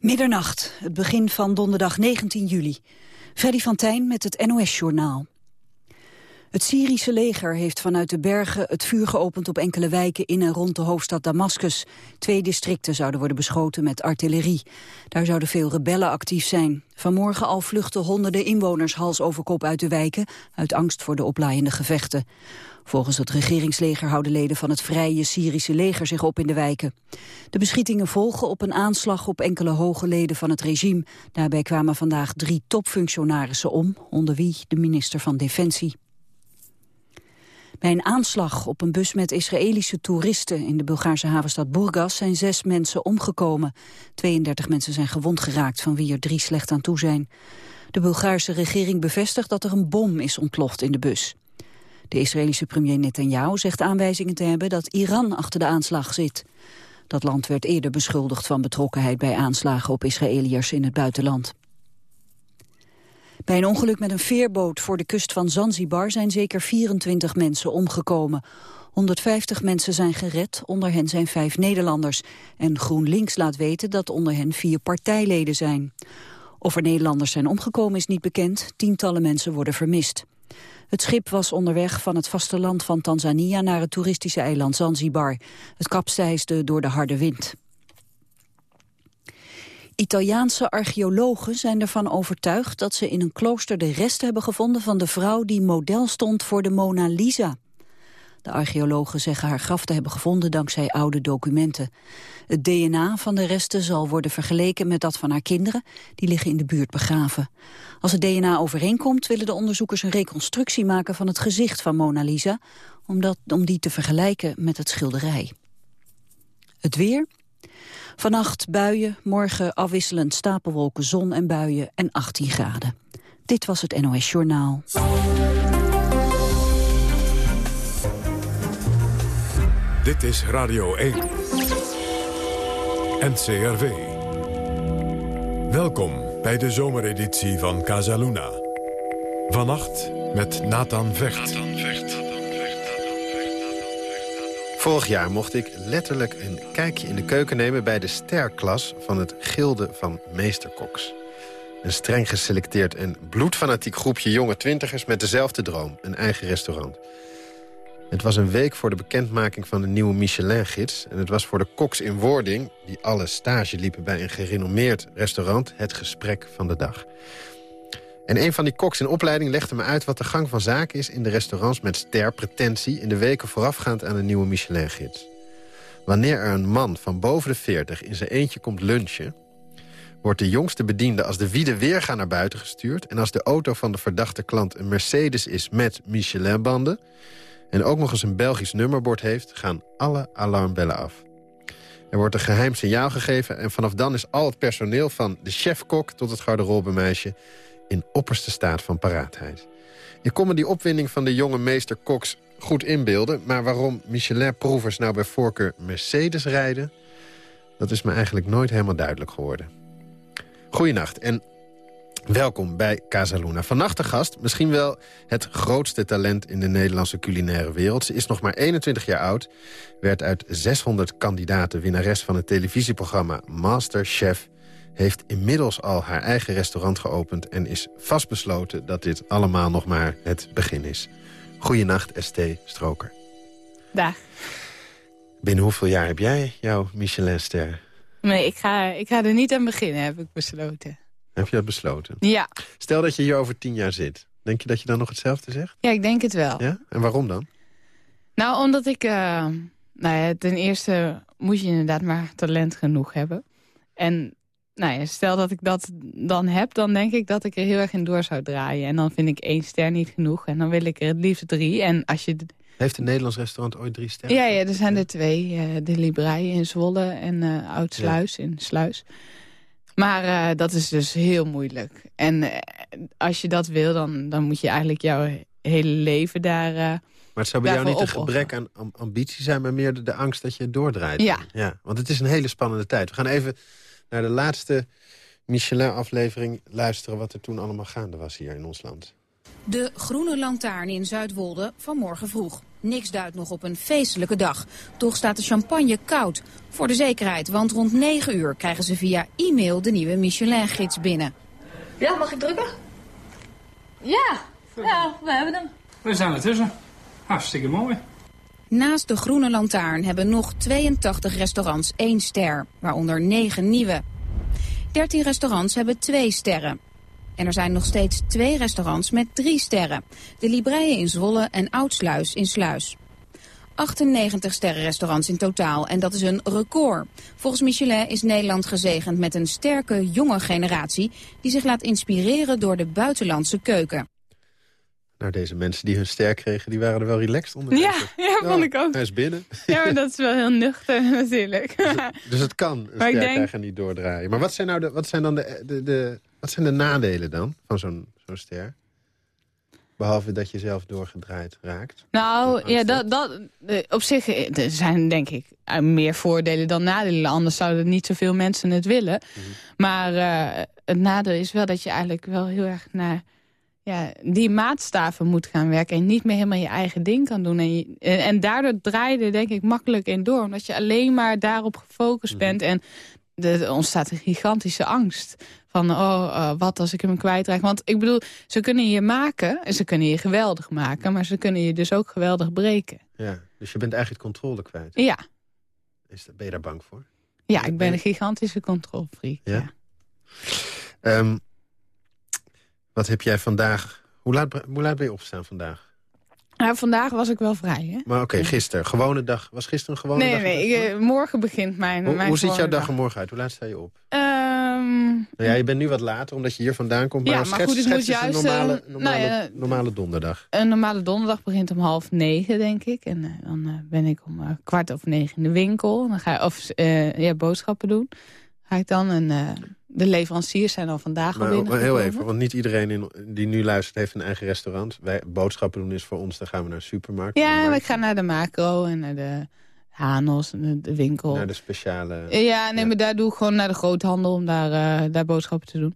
Middernacht, het begin van donderdag 19 juli. Freddy van Tijn met het NOS-journaal. Het Syrische leger heeft vanuit de bergen het vuur geopend op enkele wijken in en rond de hoofdstad Damascus. Twee districten zouden worden beschoten met artillerie. Daar zouden veel rebellen actief zijn. Vanmorgen al vluchten honderden inwoners hals over kop uit de wijken, uit angst voor de oplaaiende gevechten. Volgens het regeringsleger houden leden van het vrije Syrische leger zich op in de wijken. De beschietingen volgen op een aanslag op enkele hoge leden van het regime. Daarbij kwamen vandaag drie topfunctionarissen om, onder wie de minister van Defensie. Bij een aanslag op een bus met Israëlische toeristen in de Bulgaarse havenstad Burgas zijn zes mensen omgekomen. 32 mensen zijn gewond geraakt, van wie er drie slecht aan toe zijn. De Bulgaarse regering bevestigt dat er een bom is ontploft in de bus. De Israëlische premier Netanyahu zegt aanwijzingen te hebben dat Iran achter de aanslag zit. Dat land werd eerder beschuldigd van betrokkenheid bij aanslagen op Israëliërs in het buitenland. Bij een ongeluk met een veerboot voor de kust van Zanzibar zijn zeker 24 mensen omgekomen. 150 mensen zijn gered, onder hen zijn vijf Nederlanders. En GroenLinks laat weten dat onder hen vier partijleden zijn. Of er Nederlanders zijn omgekomen is niet bekend, tientallen mensen worden vermist. Het schip was onderweg van het vasteland van Tanzania naar het toeristische eiland Zanzibar. Het kapseisde door de harde wind. Italiaanse archeologen zijn ervan overtuigd dat ze in een klooster de resten hebben gevonden van de vrouw die model stond voor de Mona Lisa. De archeologen zeggen haar graf te hebben gevonden dankzij oude documenten. Het DNA van de resten zal worden vergeleken met dat van haar kinderen. Die liggen in de buurt begraven. Als het DNA overeenkomt willen de onderzoekers een reconstructie maken van het gezicht van Mona Lisa. Om, dat, om die te vergelijken met het schilderij. Het weer. Vannacht buien, morgen afwisselend stapelwolken, zon en buien en 18 graden. Dit was het NOS Journaal. Dit is Radio 1. NCRV. Welkom bij de zomereditie van Casaluna. Vannacht met Nathan Vecht. Vorig jaar mocht ik letterlijk een kijkje in de keuken nemen... bij de sterklas van het Gilde van Meesterkoks. Een streng geselecteerd en bloedfanatiek groepje jonge twintigers... met dezelfde droom, een eigen restaurant. Het was een week voor de bekendmaking van de nieuwe Michelin-gids... en het was voor de koks in wording, die alle stage liepen bij een gerenommeerd restaurant... het gesprek van de dag. En een van die koks in opleiding legde me uit wat de gang van zaken is... in de restaurants met sterpretentie in de weken voorafgaand aan de nieuwe Michelin-gids. Wanneer er een man van boven de 40 in zijn eentje komt lunchen... wordt de jongste bediende als de wiede weerga naar buiten gestuurd... en als de auto van de verdachte klant een Mercedes is met Michelin-banden en ook nog eens een Belgisch nummerbord heeft... gaan alle alarmbellen af. Er wordt een geheim signaal gegeven... en vanaf dan is al het personeel van de chefkok tot het garderobemeisje... in opperste staat van paraatheid. Ik kon me die opwinding van de jonge meester Cox goed inbeelden... maar waarom Michelin-proevers nou bij voorkeur Mercedes rijden... dat is me eigenlijk nooit helemaal duidelijk geworden. Goedenacht en Welkom bij Casaluna. Vannacht de gast, misschien wel het grootste talent in de Nederlandse culinaire wereld. Ze is nog maar 21 jaar oud, werd uit 600 kandidaten winnares van het televisieprogramma Masterchef heeft inmiddels al haar eigen restaurant geopend... en is vastbesloten dat dit allemaal nog maar het begin is. Goeienacht, ST Stroker. Dag. Binnen hoeveel jaar heb jij jouw Michelinster? Nee, ik ga, ik ga er niet aan beginnen, heb ik besloten. Heb je dat besloten? Ja. Stel dat je hier over tien jaar zit. Denk je dat je dan nog hetzelfde zegt? Ja, ik denk het wel. Ja? En waarom dan? Nou, omdat ik... Uh, nou ja, ten eerste moet je inderdaad maar talent genoeg hebben. En nou ja, stel dat ik dat dan heb, dan denk ik dat ik er heel erg in door zou draaien. En dan vind ik één ster niet genoeg. En dan wil ik er het liefst drie. En als je... Heeft een Nederlands restaurant ooit drie sterren? Ja, ja er zijn er twee. Uh, de Librei in Zwolle en uh, Oud Sluis in Sluis. Maar uh, dat is dus heel moeilijk. En als je dat wil, dan, dan moet je eigenlijk jouw hele leven daar... Maar het zou bij jou niet een gebrek aan ambitie zijn... maar meer de, de angst dat je doordraait. Ja. ja. Want het is een hele spannende tijd. We gaan even naar de laatste Michelin-aflevering luisteren... wat er toen allemaal gaande was hier in ons land. De Groene Lantaarn in Zuidwolde vanmorgen vroeg. Niks duidt nog op een feestelijke dag. Toch staat de champagne koud. Voor de zekerheid, want rond 9 uur krijgen ze via e-mail de nieuwe Michelin-gids binnen. Ja, mag ik drukken? Ja, ja, we hebben hem. We zijn ertussen. Hartstikke mooi. Naast de Groene Lantaarn hebben nog 82 restaurants één ster, waaronder 9 nieuwe. 13 restaurants hebben twee sterren. En er zijn nog steeds twee restaurants met drie sterren. De Libreien in Zwolle en Oudsluis in Sluis. 98 sterrenrestaurants in totaal en dat is een record. Volgens Michelin is Nederland gezegend met een sterke jonge generatie... die zich laat inspireren door de buitenlandse keuken. Nou, deze mensen die hun ster kregen, die waren er wel relaxed onder. Ja, ja, vond ik ook. Hij is binnen. Ja, maar dat is wel heel nuchter natuurlijk. Dus, dus het kan een Maar ster denk- krijgen en niet doordraaien. Maar wat zijn, nou de, wat zijn dan de, de, de, wat zijn de nadelen dan van zo'n zo'n ster? Behalve dat je zelf doorgedraaid raakt. Nou, ja, dat, dat, eh, op zich eh, er zijn denk ik eh, meer voordelen dan nadelen. Anders zouden niet zoveel mensen het willen. Maar eh, het nadeel is wel dat je eigenlijk wel heel erg naar ja, die maatstaven moet gaan werken. En niet meer helemaal je eigen ding kan doen. En, je- en, daardoor draai je er denk ik makkelijk in door. Omdat je alleen maar daarop gefocust bent. En er ontstaat een gigantische angst. Van, oh, eh, wat als ik hem kwijtraak? Want ik bedoel, ze kunnen je maken en ze kunnen je geweldig maken. Maar ze kunnen je dus ook geweldig breken. Ja, dus je bent eigenlijk het controle kwijt. Ja, Is, ben je daar bang voor? ja ik ben een gigantische controlfreak. Ja? Ja. Ehm, wat heb jij vandaag... Hoe laat, hoe laat ben je opgestaan vandaag? Nou, vandaag was ik wel vrij, hè? Maar oké, gisteren. Gewone dag. Was gisteren een gewone Nee, dag? nee, ik, eh, morgen begint mijn hoe mijn hoe ziet jouw dag er morgen uit? Hoe laat sta je op? Ehm, Nou ja, je bent nu wat later, omdat je hier vandaan komt. Maar, Ja, maar goed, schets moet juist, een normale, eh, normale, nou ja, normale donderdag. een normale donderdag begint om half negen, denk ik. En eh, dan ben ik om eh, kwart over negen in de winkel. En dan ga ik of, ja, boodschappen doen. Ga ik dan. En eh, de leveranciers zijn al vandaag al Maar, maar heel even, want niet iedereen in, die nu luistert heeft een eigen restaurant. Wij, boodschappen doen is voor ons, dan gaan we naar de supermarkt. de Ja, maar ik ga naar de macro en naar de Hanos en de, winkel. Naar de speciale... Ja, nee, Ja. maar daar doe ik gewoon naar de groothandel om daar, eh, daar boodschappen te doen.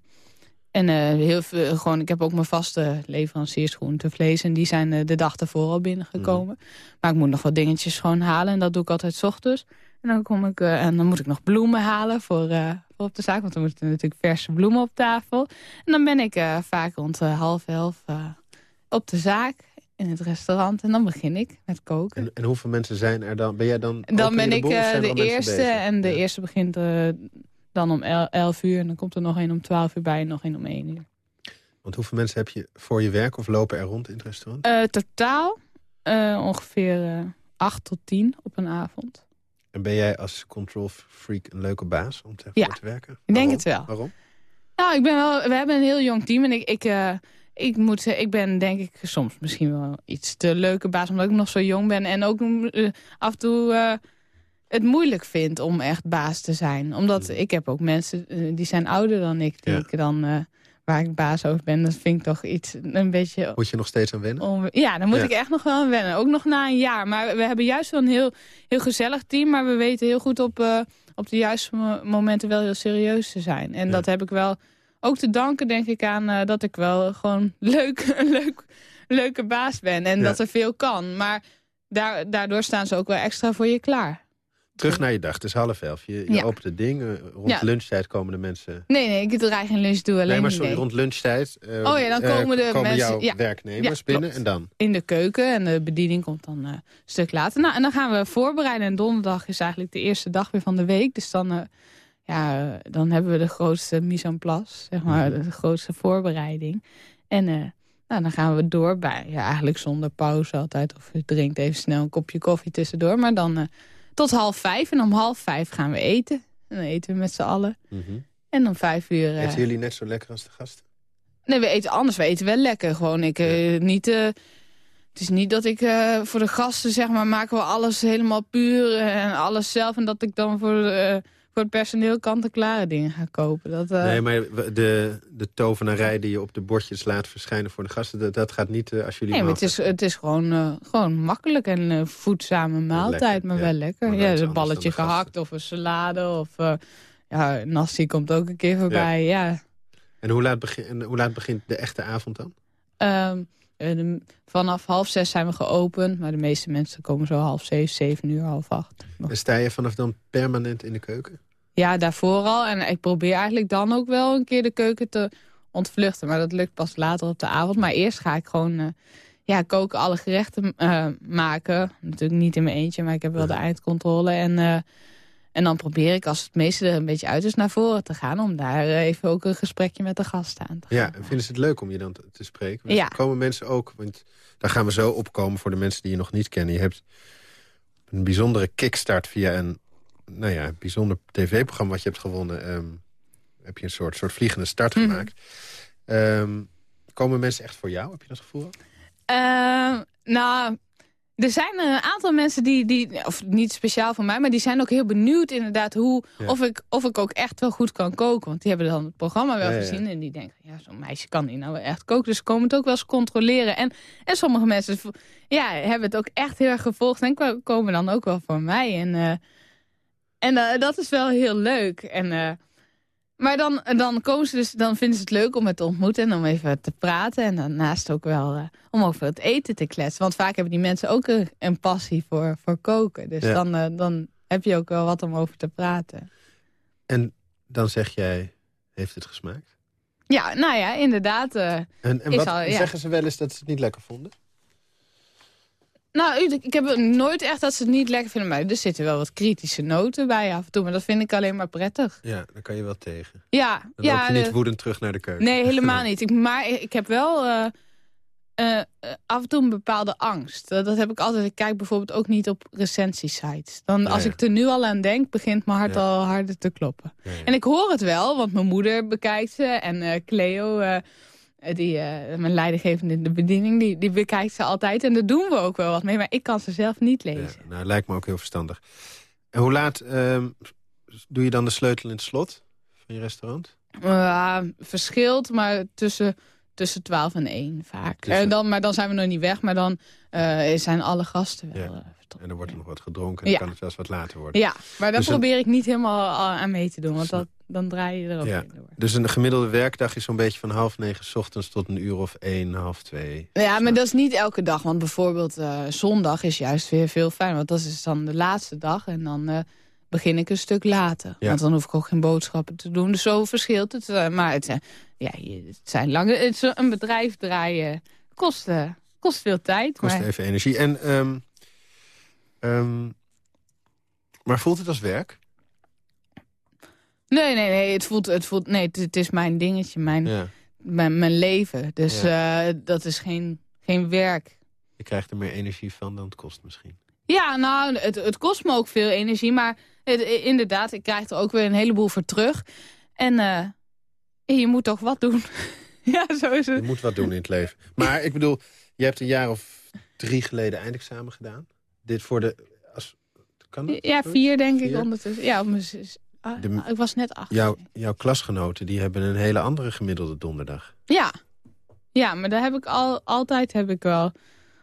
En eh, heel veel, gewoon, ik heb ook mijn vaste leveranciers groente, vlees. En die zijn eh, de dag ervoor al binnengekomen. Mhm. Maar ik moet nog wat dingetjes gewoon halen. En dat doe ik altijd 's ochtends. En dan, kom ik, eh, en dan moet ik nog bloemen halen voor, eh, voor op de zaak. Want dan moeten natuurlijk verse bloemen op tafel. En dan ben ik eh, vaak rond half elf op de zaak. In het restaurant. En dan begin ik met koken. En, en hoeveel mensen zijn er dan? Ben jij dan Dan ben ik boel de eerste en de Ja. eerste begint dan om el- 11 uur. En dan komt er nog een om 12 uur bij en nog een om 1 uur. Want hoeveel mensen heb je voor je werk of lopen er rond in het restaurant? Totaal ongeveer 8 tot 10 op een avond. En ben jij als control freak een leuke baas om te, Ja, voor te werken? ik denk het wel. Waarom? Nou, ik ben wel, we hebben een heel jong team. En ik, ik, eh, ik, moet, zeggen, ik ben denk ik soms misschien wel iets te leuke baas. Omdat ik nog zo jong ben. En ook eh, af en toe eh, het moeilijk vind om echt baas te zijn. Omdat ik heb ook mensen die zijn ouder dan ik. Die Ja. ik dan, waar ik baas over ben. Dat vind ik toch iets een beetje Moet je nog steeds aan wennen? Om, ja, daar moet Ja. ik echt nog wel aan wennen. Ook nog na een jaar. Maar we hebben juist wel een heel, heel gezellig team. Maar we weten heel goed op, eh, op de juiste mo- momenten wel heel serieus te zijn. En Ja. dat heb ik wel ook te danken, denk ik, aan eh, dat ik wel gewoon leuk, een leuk, leuke baas ben. En Ja. dat er veel kan. Maar daar, daardoor staan ze ook wel extra voor je klaar. Terug naar je dag, het is half elf. Je, je Ja. opent het ding, eh, rond Ja. lunchtijd komen de mensen... Nee, nee, ik draai geen lunch, doe alleen nee, maar sorry, rond lunchtijd eh, Oh ja, dan eh, komen de mensen- jouw ja. werknemers binnen en dan? in de keuken. En de bediening komt dan een stuk later. Nou, en dan gaan we voorbereiden. En donderdag is eigenlijk de eerste dag weer van de week. Dus dan, ja, dan hebben we de grootste mise en place. Zeg maar, Mhm. de grootste voorbereiding. En nou, dan gaan we door bij, ja, eigenlijk zonder pauze altijd. Of je drinkt even snel een kopje koffie tussendoor. Maar dan tot half vijf. En om half vijf gaan we eten. En dan eten we met z'n allen. Mhm. En om vijf uur... eh, Eten jullie net zo lekker als de gasten? Nee, we eten anders. We eten wel lekker. Gewoon, ik, eh, niet, eh, het is niet dat ik voor de gasten, zeg maar, maken we alles helemaal puur en alles zelf. En dat ik dan voor, voor het personeel kant-en-klare dingen ga kopen. Dat, eh, Nee, maar de, de tovenarij die je op de bordjes laat verschijnen voor de gasten... dat, dat gaat niet eh, als jullie... nee, maar het is, het is gewoon, eh, gewoon makkelijk en voedzame maaltijd, lekker, maar ja. wel lekker. Maar Ja, een balletje gehakt of een salade of ja, nasi komt ook een keer voorbij. Ja. En hoe laat, begin, en hoe laat begint de echte avond dan? Ehm, Eh, de- vanaf half zes zijn we geopend. Maar de meeste mensen komen zo half zeven, zeven uur, half acht. En sta je vanaf dan permanent in de keuken? Ja, daarvoor al. En ik probeer eigenlijk dan ook wel een keer de keuken te ontvluchten. Maar dat lukt pas later op de avond. Maar eerst ga ik gewoon eh, ja, koken, alle gerechten eh, maken. Natuurlijk niet in mijn eentje, maar ik heb wel de eindcontrole. En, eh, en dan probeer ik, als het meeste er een beetje uit is, naar voren te gaan. Om daar even ook een gesprekje met de gasten aan te gaan. Ja, en vinden ze het leuk om je dan te, te spreken? Want Ja. Komen mensen ook, want daar gaan we zo opkomen voor de mensen die je nog niet kennen. Je hebt een bijzondere kickstart via een nou ja, bijzonder tv-programma wat je hebt gewonnen. ehm, heb je een soort, soort vliegende start Mhm. gemaakt. Ehm, komen mensen echt voor jou? Heb je dat gevoel? Eh, nou, er zijn een aantal mensen die, die, of niet speciaal voor mij, maar die zijn ook heel benieuwd inderdaad hoe, Ja. of, ik, of ik ook echt wel goed kan koken. Want die hebben dan het programma wel Ja, ja, ja. gezien en die denken, ja, zo'n meisje kan die nou wel echt koken. Dus ze komen het ook wel eens controleren. En, en sommige mensen ja, hebben het ook echt heel erg gevolgd en ko- komen dan ook wel voor mij. En, eh, en eh, dat is wel heel leuk. En, eh, maar dan, dan, komen ze dus, dan vinden ze het leuk om het te ontmoeten en om even te praten. En daarnaast ook wel eh, om over het eten te kletsen. Want vaak hebben die mensen ook een, een passie voor, voor koken. Dus Ja. dan, eh, dan heb je ook wel wat om over te praten. En dan zeg jij, heeft het gesmaakt? Ja, nou ja, inderdaad. eh, En, wat al, ja. zeggen ze wel eens dat ze het niet lekker vonden? Nou, ik heb nooit echt dat ze het niet lekker vinden. Maar er zitten wel wat kritische noten bij af en toe. Maar dat vind ik alleen maar prettig. Ja, dan kan je wel tegen. Ja, Dan ja loop je niet de- woedend terug naar de keuken. Nee, helemaal niet. Ik, maar ik heb wel eh, eh, eh, af en toe een bepaalde angst. Dat, dat heb ik altijd. Ik kijk bijvoorbeeld ook niet op recensiesites. Dan, Ja, als ja. ik er nu al aan denk, begint mijn hart al harder te kloppen. En ik hoor het wel, want mijn moeder bekijkt ze. En eh, Cleo, eh, die, eh, mijn leidinggevende in de bediening, die, die bekijkt ze altijd. En daar doen we ook wel wat mee. Maar ik kan ze zelf niet Ja, lezen. nou, lijkt me ook heel verstandig. En hoe laat ehm, doe je dan de sleutel in het slot van je restaurant? Ja, verschilt, maar tussen, tussen 12 en 1 vaak. Tussen- En dan, maar dan zijn we nog niet weg, maar dan eh, zijn alle gasten wel Ja. Eh. En dan wordt er nog wat gedronken en dan kan het zelfs wat later worden. Ja, maar daar Dus probeer ik niet helemaal al aan mee te doen, want dat, dan draai je er ook Ja. door. Dus een gemiddelde werkdag is zo'n beetje van half negen 's ochtends tot een uur of één, half twee. Ja, maar dat is niet elke dag, want bijvoorbeeld eh, zondag is juist weer veel fijn. Want dat is dan de laatste dag en dan eh, begin ik een stuk later. Ja. Want dan hoef ik ook geen boodschappen te doen, dus zo verschilt het. eh, maar het, eh, ja, het zijn lange, het een bedrijf draaien kost, eh, kost veel tijd. Kost maar- even energie. En, ehm, ehm, maar voelt het als werk? Nee, nee, nee. Het voelt, het voelt, nee, het, het is mijn dingetje, mijn, Ja. mijn, mijn leven. Dus eh, dat is geen, geen werk. Je krijgt er meer energie van dan het kost misschien. Ja, nou, het, het kost me ook veel energie. Maar het- inderdaad, ik krijg er ook weer een heleboel voor terug. En eh, je moet toch wat doen. ja, zo is Je het. moet wat doen in het leven. Maar ik bedoel, je hebt een jaar of drie geleden eindexamen gedaan. Dit voor de... Als, kan dat? Ja, vier denk ik ondertussen. Ja, mijn zus- ah, De- ik was net acht. Jouw, jouw klasgenoten die hebben een hele andere gemiddelde donderdag. Ja. ja, maar daar heb ik al, altijd heb ik wel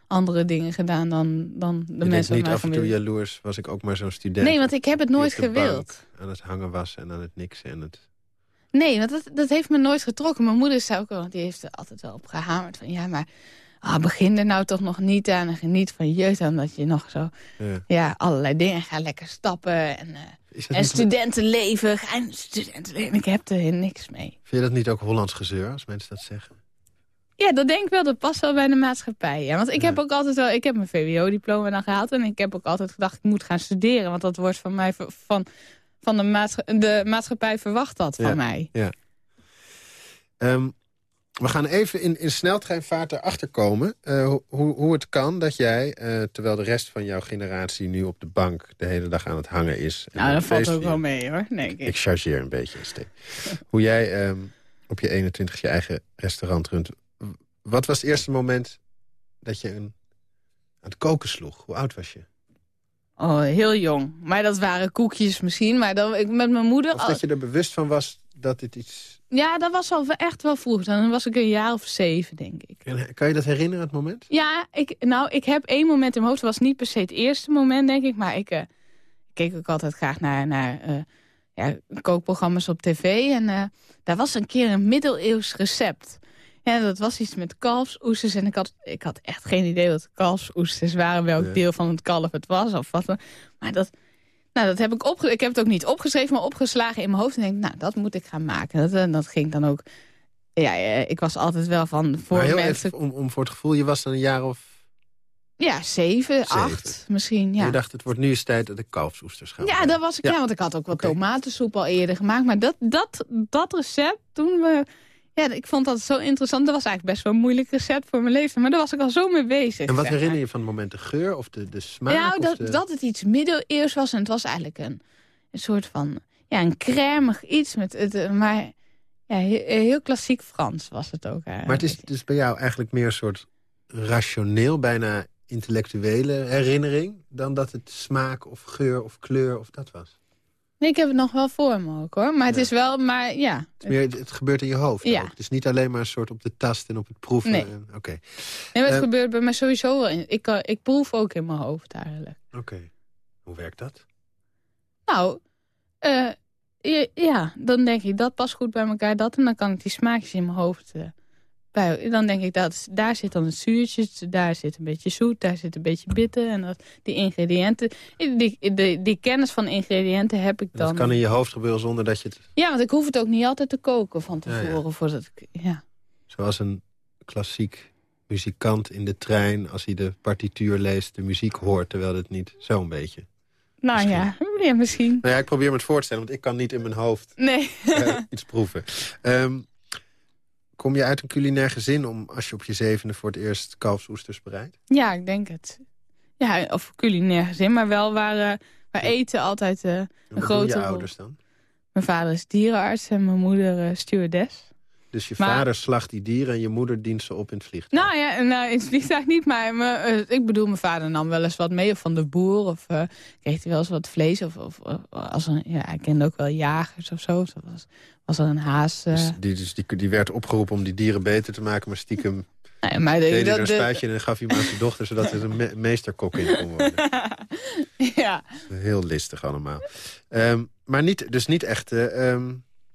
andere dingen gedaan dan, dan de je mensen niet af en toe jaloers, was ik ook maar zo'n student. Nee, want ik heb het nooit gewild. aan het hangen was en aan het niksen. En het... Nee, want dat, dat heeft me nooit getrokken. Mijn moeder zei ook wel, die heeft er altijd wel op gehamerd. Van ja, maar ah, begin er nou toch nog niet aan. En geniet van jeugd. Omdat je nog zo, Ja. ja, allerlei dingen. Ga lekker stappen. En, dat en studentenleven. In studentenleven. Ik heb er niks mee. vind je dat niet ook Hollands gezeur, als mensen dat zeggen? Ja, dat denk ik wel. Dat past wel bij de maatschappij. Ja. Want ik Ja. heb ook altijd wel... Ik heb mijn VWO-diploma dan gehaald. En ik heb ook altijd gedacht, ik moet gaan studeren. Want dat wordt van mij... Van, van de, maatscha de maatschappij verwacht dat van Ja. mij. We gaan even in, in sneltreinvaart erachter komen eh, ho- hoe, hoe het kan dat jij, eh, terwijl de rest van jouw generatie nu op de bank de hele dag aan het hangen is. Nou, dat valt ook wel mee hoor. Nee, ik, Ik chargeer een beetje. Steve. Hoe jij ehm, op je 21 je eigen restaurant runt. Wat was het eerste moment dat je een, aan het koken sloeg? Hoe oud was je? Oh, heel jong. Maar dat waren koekjes misschien. Maar dan, ik, met mijn moeder... Of al- dat je er bewust van was dat dit iets... Ja, dat was al echt wel vroeg. Dan was ik een jaar of zeven, denk ik. Kan kan je dat herinneren, het moment? Ja, ik, nou, ik heb één moment in mijn hoofd. Het was niet per se het eerste moment, denk ik. Maar ik eh, keek ook altijd graag naar, naar eh, ja, kookprogramma's op tv. En eh, daar was een keer een middeleeuws recept. Ja, dat was iets met kalfsoesters. En ik had, ik had echt geen idee wat kalfsoesters waren. Welk deel van het kalf het was. Of wat. Maar dat, nou, dat heb ik opge Ik heb het ook niet opgeschreven, maar opgeslagen in mijn hoofd. En denk, nou, dat moet ik gaan maken. Dat, en dat ging dan ook... Ja, ja, ik was altijd wel van voor maar heel mensen... even, om, om voor het gevoel, je was dan een jaar of... Ja, zeven, Zeven. acht misschien. Ja. Je dacht, het wordt nu eens tijd dat ik kalfsoesters ga Ja, maken. dat was ik. Ja. Ja, want ik had ook wat tomatensoep al eerder gemaakt. Maar dat, dat, dat recept, toen we... Ja, ik vond dat zo interessant. Dat was eigenlijk best wel een moeilijk recept voor mijn leven. Maar daar was ik al zo mee bezig. En wat zeg herinner je van het moment? De geur of de, de smaak? Nou, dat, de... dat het iets middeleeuws was. En het was eigenlijk een, een soort van... Ja, een crèmig iets. Met het, eh, maar ja, heel, heel klassiek Frans was het ook eigenlijk. Maar het is dus bij jou eigenlijk meer een soort rationeel, bijna intellectuele herinnering... dan dat het smaak of geur of kleur of dat was. Nee, ik heb het nog wel voor me ook, hoor. Maar het Ja. is wel... Maar ja, Het, meer, het gebeurt in je hoofd Ja. ook. Het is niet alleen maar een soort op de tast en op het proeven. Nee. en- Oké, nee, maar het Eh, gebeurt bij mij sowieso wel. In. Ik, kan, ik proef ook in mijn hoofd eigenlijk. oké. Hoe werkt dat? Nou, eh, ja, dan denk ik dat past goed bij elkaar, dat. En dan kan ik die smaakjes in mijn hoofd eh, bij. Dan denk ik dat daar zit dan het zuurtje, daar zit een beetje zoet, daar zit een beetje bitter. En dat, die ingrediënten, die, die, die kennis van ingrediënten heb ik dan. Dat kan in je hoofd gebeuren zonder dat je het... Ja, want ik hoef het ook niet altijd te koken van Ja, ja. tevoren. Voordat ik, ja. Zoals een klassiek muzikant in de trein... als hij de partituur leest, de muziek hoort... terwijl het niet zo'n beetje... Nou Misschien. ja, ja, misschien. Nou ja, ik probeer me het voor te stellen... want ik kan niet in mijn hoofd Nee. eh, iets proeven. Ehm, kom je uit een culinair gezin... om als je op je zevende voor het eerst kalfsoesters bereidt? Ja, ik denk het. Ja, of culinair gezin, maar wel waar, eh, waar eten altijd... eh, En wat grote rol. ouders dan? mijn vader is dierenarts en mijn moeder eh, stewardess. Dus je Maar- vader slacht die dieren en je moeder dient ze op in het vliegtuig. Nou ja, nou, in het vliegtuig niet, maar me, eh, ik bedoel, mijn vader nam wel eens wat mee. Of van de boer, of eh, kreeg hij wel eens wat vlees. Of, of, of als een, ja, hij kende ook wel jagers of zo. Zo was, was er een haas. eh, Dus, die, dus die, die werd opgeroepen om die dieren beter te maken... maar stiekem nee, maar de- deed hij dat- er een spuitje en gaf hij hem aan zijn dochter... zodat er een me- meesterkok in kon worden. ja. Heel listig allemaal. Ehm, maar niet, dus niet echt eh ehm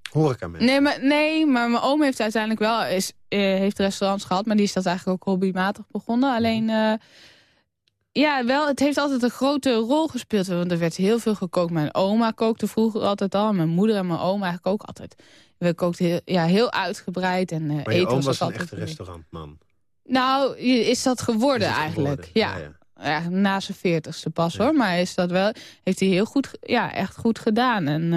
horeca mensen. nee, maar, nee, maar mijn oom heeft uiteindelijk wel is, eh, heeft restaurants gehad. Maar die is dat eigenlijk ook hobbymatig begonnen. Alleen, eh, ja, wel, het heeft altijd een grote rol gespeeld. Want er werd heel veel gekookt. Mijn oma kookte vroeger altijd al. Mijn moeder en mijn oom eigenlijk ook altijd. We kookten heel, ja, heel uitgebreid. En, eh, maar je eten oom was, was een echte restaurantman. Nou, is dat geworden Is eigenlijk. geworden? Ja. ja. Ja, na zijn veertigste pas hoor. Maar is dat wel, heeft hij heel goed, ja, echt goed gedaan. En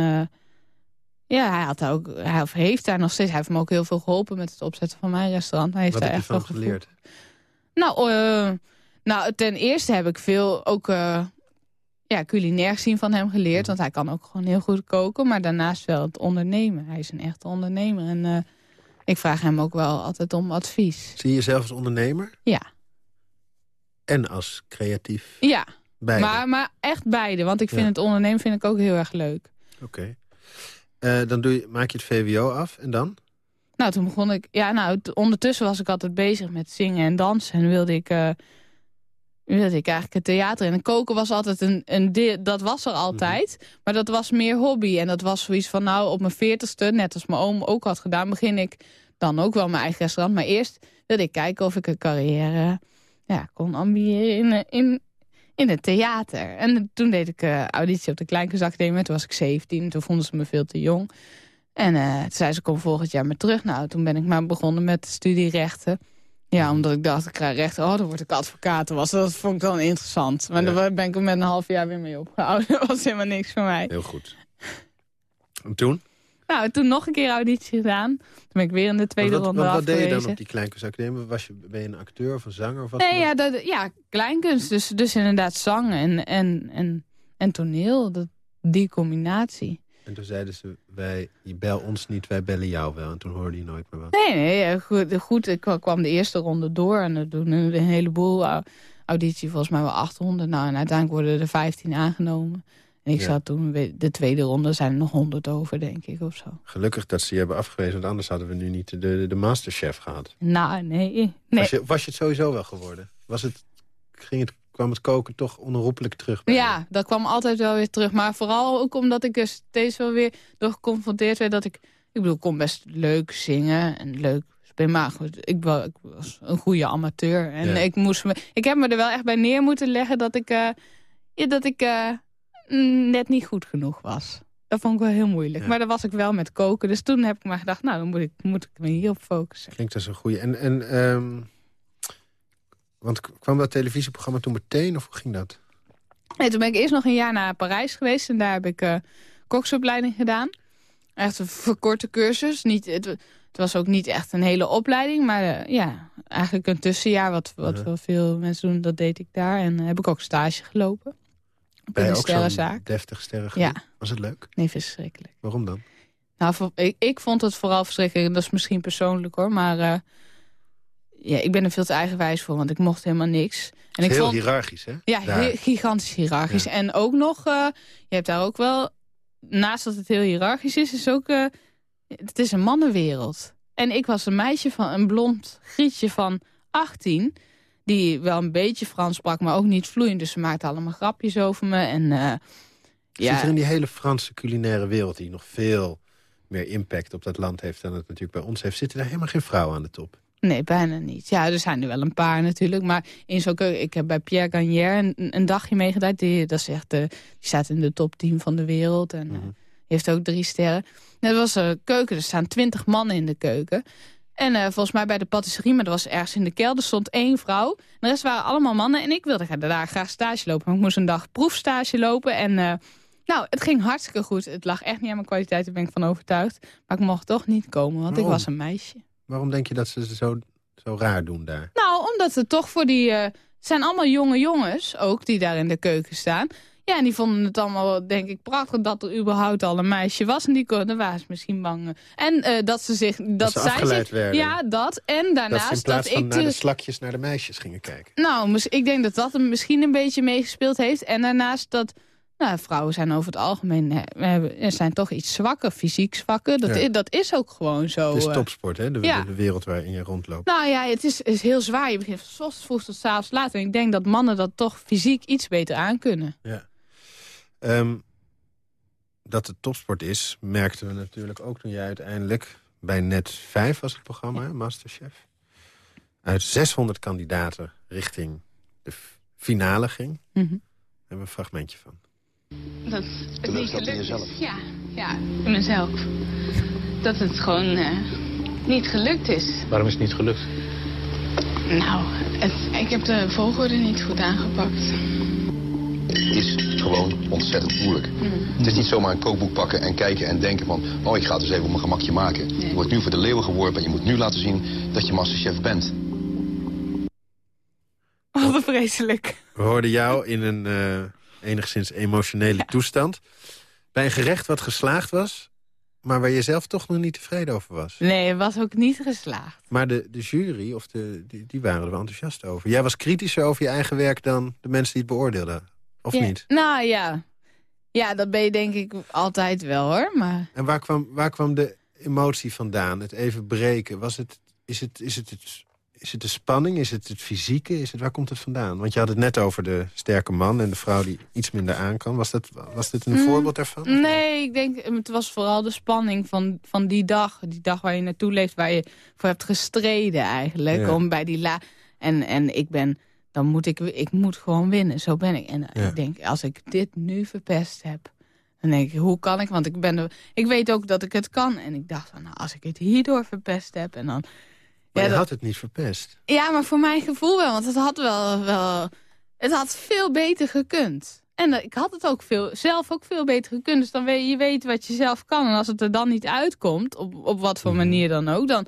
ja, hij, had ook, hij of heeft daar nog steeds. Hij heeft me ook heel veel geholpen met het opzetten van mijn restaurant. Hij heeft Wat daar heb je echt van geleerd? Nou, eh, nou, ten eerste heb ik veel ook eh, ja, culinair gezien van hem geleerd. Mhm. Want hij kan ook gewoon heel goed koken. Maar daarnaast wel het ondernemen. Hij is een echte ondernemer. En eh, ik vraag hem ook wel altijd om advies. Zie je jezelf als ondernemer Ja, en als creatief ja. beide? Maar, maar echt beide. Want ik vind Ja. het ondernemen vind ik ook heel erg leuk. Oké. Eh, dan doe je, maak je het VWO af en dan? Nou, toen begon ik... Ja, nou, ondertussen was ik altijd bezig met zingen en dansen. En wilde ik, eh, wilde ik eigenlijk het theater in. En koken was altijd een, een deel... Dat was er altijd. Maar dat was meer hobby. En dat was zoiets van, nou, op mijn veertigste... Net als mijn oom ook had gedaan, begin ik dan ook wel mijn eigen restaurant. Maar eerst wilde ik kijken of ik een carrière ja, kon ambiëren in, in, in het theater. En toen deed ik eh, auditie op de Kleinkunstacademie. Toen was ik 17. Toen vonden ze me veel te jong. En eh, toen zei ze, kom volgend jaar maar terug. Nou, toen ben ik maar begonnen met studierechten. Ja, omdat ik dacht, ik krijg rechten. Oh, dan word ik advocaat. Was. Dat vond ik dan interessant. Maar Ja. daar ben ik er met een half jaar weer mee opgehouden. Dat was helemaal niks voor mij. Heel goed. En toen? Nou, toen nog een keer auditie gedaan. Toen ben ik weer in de tweede wat, ronde wat, wat deed je dan op die kleinkunstacademie? Was je, ben je een acteur of een zanger? Of wat Nee, ja, dat, ja, kleinkunst. Dus, dus inderdaad zang en, en, en, en toneel. Dat, die combinatie. En toen zeiden ze, wij, je bel ons niet, wij bellen jou wel. En toen hoorde je nooit meer wat. Nee, nee, goed, goed. Ik kwa- kwam de eerste ronde door en er doen een heleboel au- auditie, volgens mij wel 800. Nou, en uiteindelijk worden er 15 aangenomen. En ik Ja. zat toen, de tweede ronde zijn er nog 100 over, denk ik, of zo. Gelukkig dat ze je hebben afgewezen, want anders hadden we nu niet de, de, de masterchef gehad. Nou, nee. nee. Was, je, was je het sowieso wel geworden? Was het, ging het, kwam het koken toch onherroepelijk terug? bij je? Ja, dat kwam altijd wel weer terug. Maar vooral ook omdat ik er steeds wel weer door geconfronteerd werd dat ik... Ik bedoel, ik kon best leuk zingen en leuk spelen. Maar goed, ik, ik was een goede amateur. En Ja. ik, moest me, ik heb me er wel echt bij neer moeten leggen dat ik, eh, ja, dat ik eh, net niet goed genoeg was. Dat vond ik wel heel moeilijk. Ja. Maar dat was ik wel met koken. Dus toen heb ik maar gedacht, nou, dan moet ik, moet ik me hierop focussen. Klinkt als een goede. En, en, ehm, want kwam dat televisieprogramma toen meteen, of hoe ging dat? Nee, toen ben ik eerst nog een jaar naar Parijs geweest. En daar heb ik eh koksopleiding gedaan. Echt een verkorte cursus. Niet, het, het was ook niet echt een hele opleiding. Maar eh, ja, eigenlijk een tussenjaar. Wat, wat wel veel mensen doen, dat deed ik daar. En eh, heb ik ook stage gelopen. Bij zo'n sterrenzaak. deftig sterren. Ja. Was het leuk? Nee, verschrikkelijk. Waarom dan? Nou, ik, ik vond het vooral verschrikkelijk. Dat is misschien persoonlijk hoor. Maar eh, ja, ik ben er veel te eigenwijs voor. Want ik mocht helemaal niks. En ik heel vond, hiërarchisch, hè? Ja, Daar. gigantisch hiërarchisch. Ja. En ook nog, eh, je hebt daar ook wel... Naast dat het heel hiërarchisch is, is ook... eh, het is een mannenwereld. En ik was een meisje van een blond grietje van 18... die wel een beetje Frans sprak, maar ook niet vloeiend. Dus ze maakte allemaal grapjes over me. En eh, Zit er ja, in die hele Franse culinaire wereld... die nog veel meer impact op dat land heeft dan het natuurlijk bij ons heeft... zitten daar helemaal geen vrouwen aan de top. nee, bijna niet. Ja, er zijn er wel een paar natuurlijk. Maar in zo'n keuken... Ik heb bij Pierre Gagnère een, een dagje meegedaan. Die, dat is echt, eh, die staat in de top 10 van de wereld. En, eh, Mhm. heeft ook drie sterren. Dat was een keuken, er staan twintig mannen in de keuken. En eh, volgens mij bij de patisserie, maar dat was ergens in de kelder, stond één vrouw. De rest waren allemaal mannen en ik wilde daar graag stage lopen. Maar ik moest een dag proefstage lopen en... eh, nou, het ging hartstikke goed. Het lag echt niet aan mijn kwaliteit, daar ben ik van overtuigd. Maar ik mocht toch niet komen, want ik was een meisje. Waarom denk je dat ze zo, zo raar doen daar? Nou, omdat het toch voor die... eh, het zijn allemaal jonge jongens ook die daar in de keuken staan. Ja, en die vonden het allemaal, denk ik, prachtig dat er überhaupt al een meisje was. En die konden, waren ze misschien bang. En eh, dat ze zich... Dat, ze zij afgeleid zich, werden. Ja, dat. En Dat in daarnaast plaats dat van ik... naar de slakjes naar de meisjes gingen kijken. nou, ik denk dat dat misschien een beetje meegespeeld heeft. En daarnaast dat... Nou, vrouwen zijn over het algemeen... hebben, er zijn toch iets zwakker, fysiek zwakker. Dat, Ja. is, dat is ook gewoon zo. Het is eh. topsport, hè? De, ja. wereld waarin je rondloopt. Nou ja, het is, is heel zwaar. Je begint van 's ochtends vroeg tot 's avonds laat. En ik denk dat mannen dat toch fysiek iets beter aankunnen. Ehm, dat het topsport is, merkten we natuurlijk ook toen jij uiteindelijk... bij Net 5 was het programma, Masterchef. Uit 600 kandidaten richting de finale ging. Daar hebben we een fragmentje van. Dat het niet gelukt is. Ja, ja, in mezelf. Dat het gewoon eh, niet gelukt is. Waarom is het niet gelukt? Nou, het, ik heb de volgorde niet goed aangepakt. Het gewoon ontzettend moeilijk. Het is niet zomaar een kookboek pakken en kijken en denken van... oh, ik ga het eens even op mijn gemakje maken. Je wordt nu voor de leeuwen geworpen en je moet nu laten zien dat je masterchef bent. Oh, wat vreselijk. We hoorden jou in een eh, enigszins emotionele toestand. Bij een gerecht wat geslaagd was... maar waar je zelf toch nog niet tevreden over was. Nee, het was ook niet geslaagd. Maar de, de jury, of de, die, die waren er wel enthousiast over. Jij was kritischer over je eigen werk dan de mensen die het beoordeelden. Of Ja, niet? Nou ja. Ja, dat ben je denk ik altijd wel hoor. Maar En waar kwam, waar kwam de emotie vandaan? Het even breken? Was het, is, het, is, het, het, is het de spanning? Is het het fysieke? Is het, waar komt het vandaan? Want je had het net over de sterke man en de vrouw die iets minder aan kan. Was, dat, was dit een Mm, voorbeeld daarvan? nee, ik denk het was vooral de spanning van, van die dag. Die dag waar je naartoe leeft, waar je voor hebt gestreden eigenlijk. Ja. Om bij die la en, en ik ben, dan moet ik, ik moet gewoon winnen. Zo ben ik. En Ja. ik denk, als ik dit nu verpest heb, dan denk ik, hoe kan ik? Want ik ben er, ik weet ook dat ik het kan. En ik dacht, van, nou, als ik het hierdoor verpest heb en dan. Maar Ja, je dat- had het niet verpest. Ja, maar voor mijn gevoel wel. Want het had wel, wel... Het had veel beter gekund. En ik had het ook veel, zelf ook veel beter gekund. Dus dan weet je weet wat je zelf kan. En als het er dan niet uitkomt, op, op wat voor Mhm. manier dan ook, dan...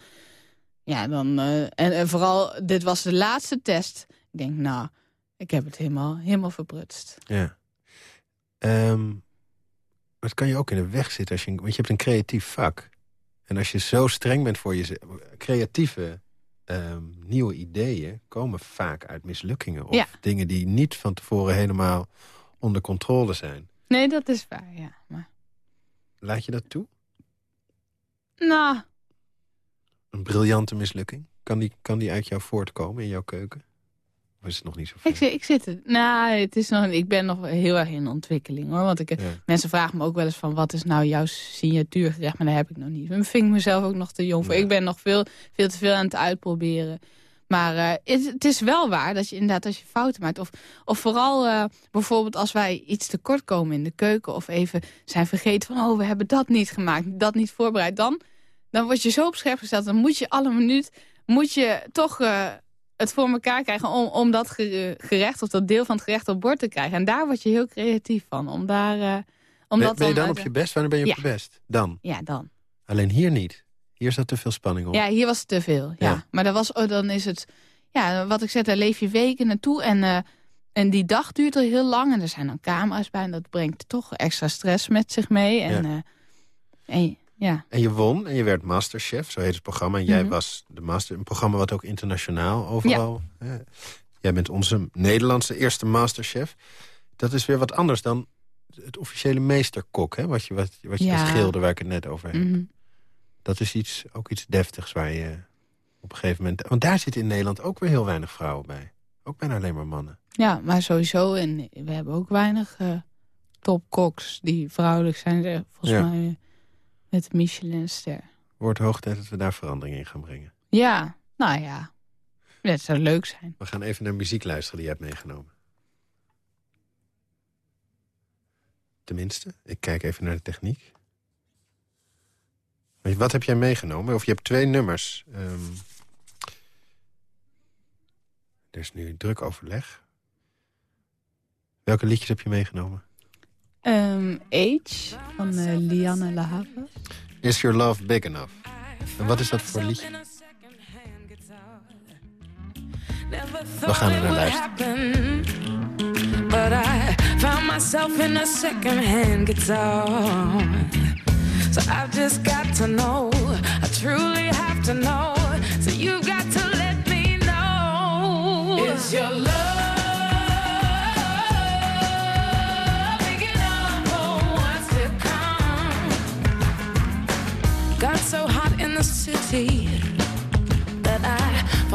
Ja, dan... eh, en, en vooral, dit was de laatste test. Ik denk, nou, ik heb het helemaal, helemaal verprutst. Ja. Ehm, maar het kan je ook in de weg zitten. Als je, want je hebt een creatief vak. En als je zo streng bent voor je creatieve ehm, nieuwe ideeën... komen vaak uit mislukkingen. Of Ja. dingen die niet van tevoren helemaal onder controle zijn. Nee, dat is waar, ja. Maar, Laat je dat toe? nou, Een briljante mislukking? Kan die, kan die uit jou voortkomen in jouw keuken? Of is het nog niet zo ver? Ik, zit- ik zit het. Nou, het is nog, ik ben nog heel erg in ontwikkeling hoor. Want ik, Ja. mensen vragen me ook wel eens van wat is nou jouw signatuurgerecht, maar dat heb ik nog niet. Dan vind ik mezelf ook nog te jong voor. Ja. Ik ben nog veel, veel te veel aan het uitproberen. Maar eh, het, het is wel waar dat je inderdaad als je fouten maakt. Of, of vooral eh, bijvoorbeeld als wij iets tekort komen in de keuken. Of even zijn vergeten van oh we hebben dat niet gemaakt. Dat niet voorbereid. Dan, dan word je zo op scherp gesteld. Dan moet je alle minuut moet je toch eh, het voor elkaar krijgen om, om dat ge- gerecht of dat deel van het gerecht op bord te krijgen. En daar word je heel creatief van. Om daar, eh, om Ben, dat ben je dan op je best? Wanneer ben je op je best? Dan. Ja, dan. Alleen hier niet. Hier zat te veel spanning op. Ja, hier was te veel. Ja. Ja. Maar dat was, oh, dan is het... Ja, wat ik zeg, daar leef je weken naartoe. En, eh, en die dag duurt er heel lang. En er zijn dan camera's bij. En dat brengt toch extra stress met zich mee. En, Ja. eh, en ja. En je won en je werd masterchef, zo heet het programma. En jij Mhm. was de master, een programma wat ook internationaal overal... hè. Jij bent onze Nederlandse eerste masterchef. Dat is weer wat anders dan het officiële meesterkok, hè? Wat je, wat, wat je Ja. schilder waar ik het net over heb. Mhm. Dat is iets, ook iets deftigs waar je op een gegeven moment... Want daar zitten in Nederland ook weer heel weinig vrouwen bij. Ook bijna alleen maar mannen. Ja, maar sowieso. En we hebben ook weinig eh topkoks die vrouwelijk zijn. Volgens Ja. mij met Michelinster. Wordt hoog tijd dat we daar verandering in gaan brengen. Ja, nou ja. Dat zou leuk zijn. We gaan even naar muziek luisteren die je hebt meegenomen. Tenminste, ik kijk even naar de techniek. Wat heb jij meegenomen? Of je hebt twee nummers. Ehm, er is nu druk overleg. Welke liedjes heb je meegenomen? Ehm, Age van eh, Lianne La Havas. Is Your Love Big Enough? En wat is dat voor liedje? We gaan er naar luisteren. But I found myself in a secondhand guitar. So I've just got to know. I truly have to know. So you got to let me know. Is your love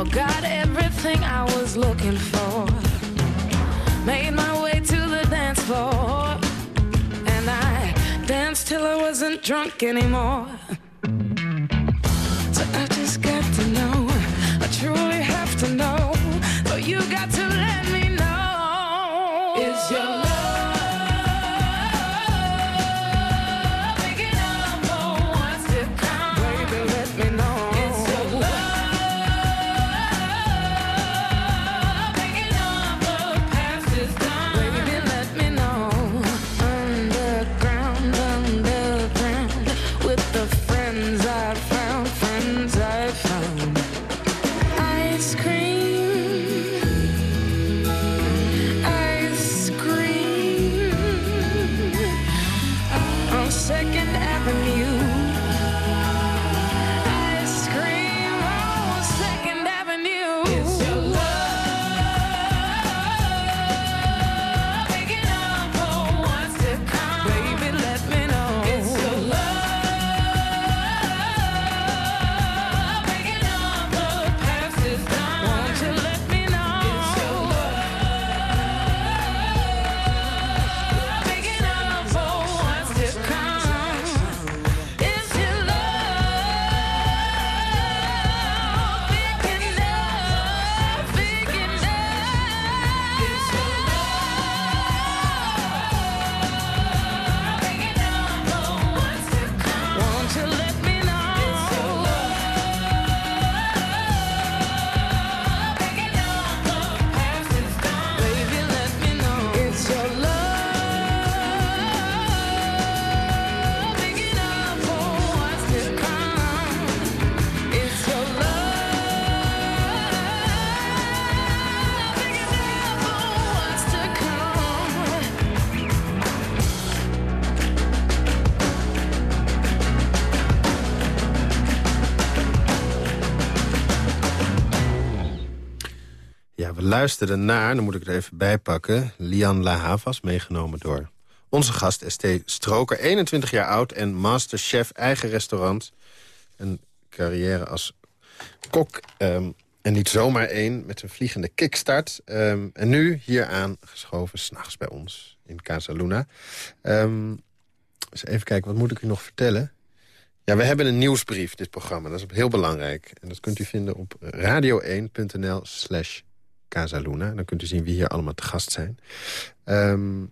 forgot everything I was looking for. Made my way to the dance floor. And I danced till I wasn't drunk anymore. So I just got to know. I truly have to know. Luisterden naar, dan moet ik er even bij pakken... Lian La Havas, meegenomen door onze gast ST Stroker. 21 jaar oud en masterchef, eigen restaurant. Een carrière als kok. ehm, En niet zomaar één, met een vliegende kickstart. Ehm, en nu hier aangeschoven, s'nachts bij ons, in Casa Luna. Eens even kijken, wat moet ik u nog vertellen? Ja, we hebben een nieuwsbrief, dit programma. Dat is heel belangrijk. En dat kunt u vinden op radio1.nl slash Casaluna. Dan kunt u zien wie hier allemaal te gast zijn. Um,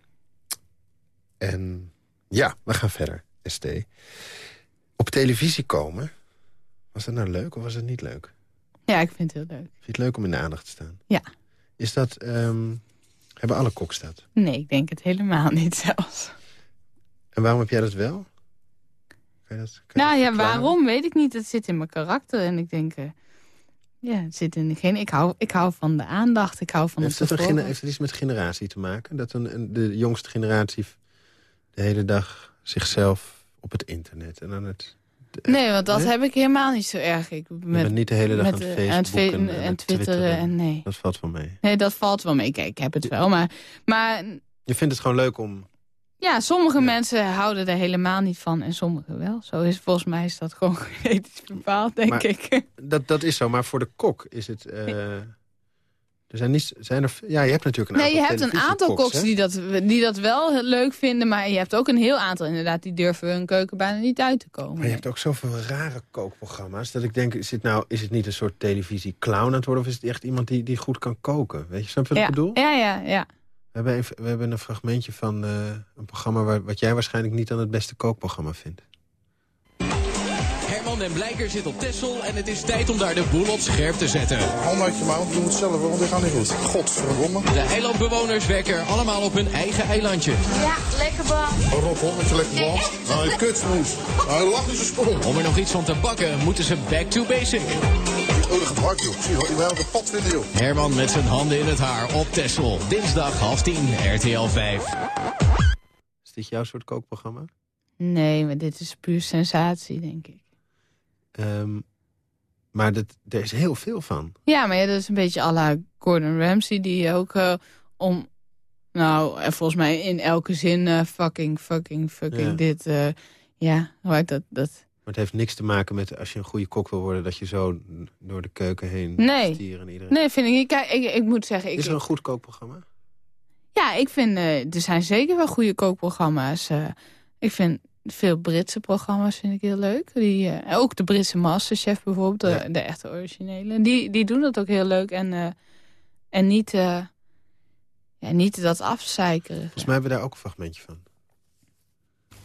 en ja, we gaan verder, ST. Op televisie komen, was dat nou leuk of was het niet leuk? Ja, ik vind het heel leuk. Vind je het leuk om in de aandacht te staan? Ja. Is dat, um, hebben alle koks dat? Nee, ik denk het helemaal niet zelfs. En waarom heb jij dat wel? Kan je dat, kan nou ja, waarom weet ik niet. Het zit in mijn karakter en ik denk... Uh, ja, het zit in geen. Ik hou, ik hou van de aandacht. Ik hou van heeft, het heeft het iets met generatie te maken? Dat een, een, de jongste generatie de hele dag zichzelf op het internet en aan het... nee, want dat heb ik helemaal niet zo erg. Ik met, niet de hele dag met, aan het Facebook en, en, en, twitteren. En, nee. Dat valt wel mee. Nee, dat valt wel mee. Kijk, ik heb het wel, maar... maar je vindt het gewoon leuk om ja, sommige mensen houden er helemaal niet van en sommige wel. Zo is, volgens mij is dat gewoon genetisch bepaald, denk ik. Dat, dat is zo, maar voor de kok is het... Uh, er zijn niet, zijn er, ja, je hebt natuurlijk een nee, aantal je hebt een aantal koks die dat, die dat wel leuk vinden... maar je hebt ook een heel aantal inderdaad... die durven hun keuken bijna niet uit te komen. Maar je hebt ook zoveel rare kookprogramma's... dat ik denk, is het, nou, is het niet een soort televisie-clown aan het worden... of is het echt iemand die, die goed kan koken? Weet je, snap je wat ja. ik bedoel? Ja, ja, ja. We hebben, even, we hebben een fragmentje van uh, een programma... Waar, wat jij waarschijnlijk niet dan het beste kookprogramma vindt. Herman en Blijker zit op Tessel en het is tijd om daar de boel op scherp te zetten. Uit je mouw, doe het zelf, want dit gaat niet goed. Godverdomme. De eilandbewoners werken er allemaal op hun eigen eilandje. Ja, lekker bal. Oh, Rob, hoor, met je lekker bal. Nou, je kutsmoes. Nou, je lacht niet zo sprong. Om er nog iets van te bakken, moeten ze back to basic. Oh, dat gaat hard, joh. Zie je, wel een pad vinden, joh. Herman met zijn handen in het haar op Tessel. Dinsdag half tien, RTL 5. Is dit jouw soort kookprogramma? Nee, maar dit is puur sensatie, denk ik. Um, maar dat, er is heel veel van. Ja, maar ja, dat is een beetje à la Gordon Ramsay... die ook uh, om... Nou, volgens mij in elke zin uh, fucking, fucking, fucking ja. dit... Uh, ja, hoe dat, dat... Maar het heeft niks te maken met als je een goede kok wil worden... dat je zo door de keuken heen nee. stieren. Iedereen. Nee, vind ik, ik, ik, ik moet zeggen... Ik, is er een goed kookprogramma? Ja, ik vind... er zijn zeker wel goede kookprogramma's. ik vind veel Britse programma's vind ik heel leuk. Die, uh, ook de Britse Masterchef bijvoorbeeld, de, ja. de echte originele. Die, die doen dat ook heel leuk. En, en niet, ja, niet dat afzeikeren. Volgens mij hebben we daar ook een fragmentje van.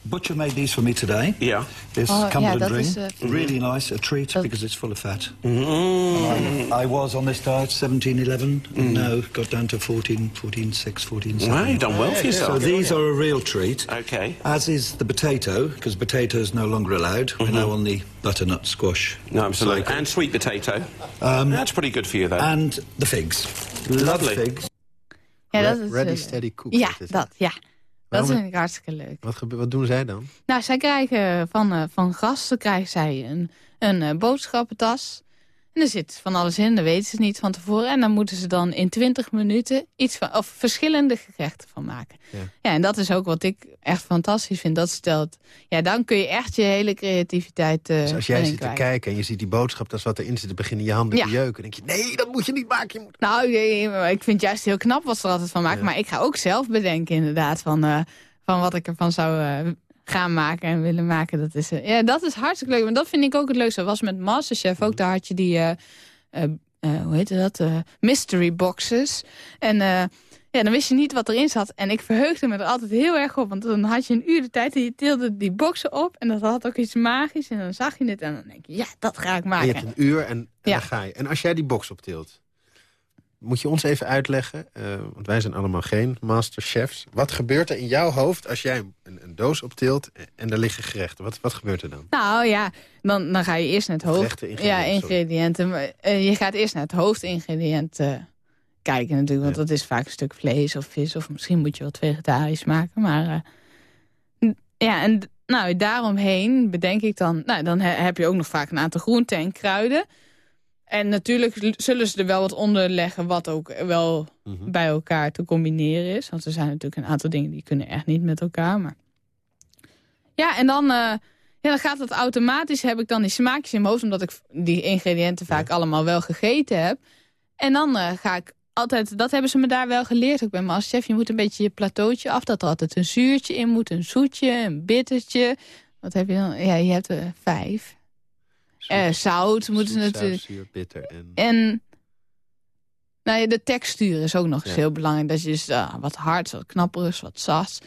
Butcher made these for me today. Yeah. This oh, Cumberland yeah, ring. Is, uh, really nice, a treat because it's full of fat. Mm. I, I, was on this diet 17, 11, mm. and now got down to 14, 14, 6, 14, 7. Wow, you've done well for yourself. So these are a real treat. Okay. As is the potato, because potato is no longer allowed. Mm -hmm. We're now on the butternut squash. No, absolutely. Cycle. And sweet potato. Um, That's pretty good for you, though. And the figs. Lovely. Love figs. Ja, dat is, Ready, steady, cook. Ja, dat, ja. Dat vind ik hartstikke leuk. Wat, wat doen zij dan? Nou, zij krijgen van, uh, van gasten krijgen zij een, een uh, boodschappentas. En er zit van alles in, dat weten ze niet van tevoren. En dan moeten ze dan in 20 minuten iets van, of verschillende gerechten van maken. Ja. ja, en dat is ook wat ik echt fantastisch vind. Dat stelt, ja, dan kun je echt je hele creativiteit uh, Dus als jij zit kwijt. te kijken en je ziet die boodschap, dat is wat erin zit, dan beginnen je handen ja. te jeuken. Dan denk je, nee, dat moet je niet maken. Je moet... Nou, ik vind het juist heel knap wat ze er altijd van maken. Ja. Maar ik ga ook zelf bedenken inderdaad van, uh, van wat ik ervan zou uh, gaan maken en willen maken. Dat is, uh, ja, dat is hartstikke leuk. Maar dat vind ik ook het leukste. was met Masterchef ook. Daar had je die, uh, hoe heette dat? mystery boxes. En ja, dan wist je niet wat erin zat. En ik verheugde me er altijd heel erg op. Want dan had je een uur de tijd en je tilde die boxen op. En dat had ook iets magisch. En dan zag je het en dan denk je, ja, dat ga ik maken. En je hebt een uur en, en ja. dan ga je. En als jij die box optilt, moet je ons even uitleggen, uh, want wij zijn allemaal geen masterchefs. Wat gebeurt er in jouw hoofd als jij een, een doos optilt en daar liggen gerechten? Wat, wat gebeurt er dan? Nou ja, dan, dan ga je eerst naar het hoofd. Ingrediënten, ja, ingrediënten. Maar, uh, je gaat eerst naar het hoofdingrediënt uh, kijken natuurlijk. Want ja. dat is vaak een stuk vlees of vis. Of misschien moet je wat vegetarisch maken. Maar ja, en nou, daaromheen bedenk ik dan... Nou, dan heb je ook nog vaak een aantal groenten en kruiden... En natuurlijk zullen ze er wel wat onder leggen... wat ook wel mm -hmm. bij elkaar te combineren is. Want er zijn natuurlijk een aantal dingen... die kunnen echt niet met elkaar. Maar... Ja, en dan, uh, ja, dan gaat het automatisch, heb ik dan die smaakjes in mijn hoofd... omdat ik die ingrediënten vaak allemaal wel gegeten heb. En dan uh, ga ik altijd, dat hebben ze me daar wel geleerd. Ik ben maar als chef, je moet een beetje je plateautje af. Dat er altijd een zuurtje in moet, een zoetje, een bittertje. Wat heb je dan? Ja, je hebt er vijf. Zoet, uh, zout moeten ze natuurlijk. Zuur, bitter en... en nou ja, de textuur is ook nog eens heel belangrijk. Dat je dus uh, wat hard, wat knapperig, wat sas.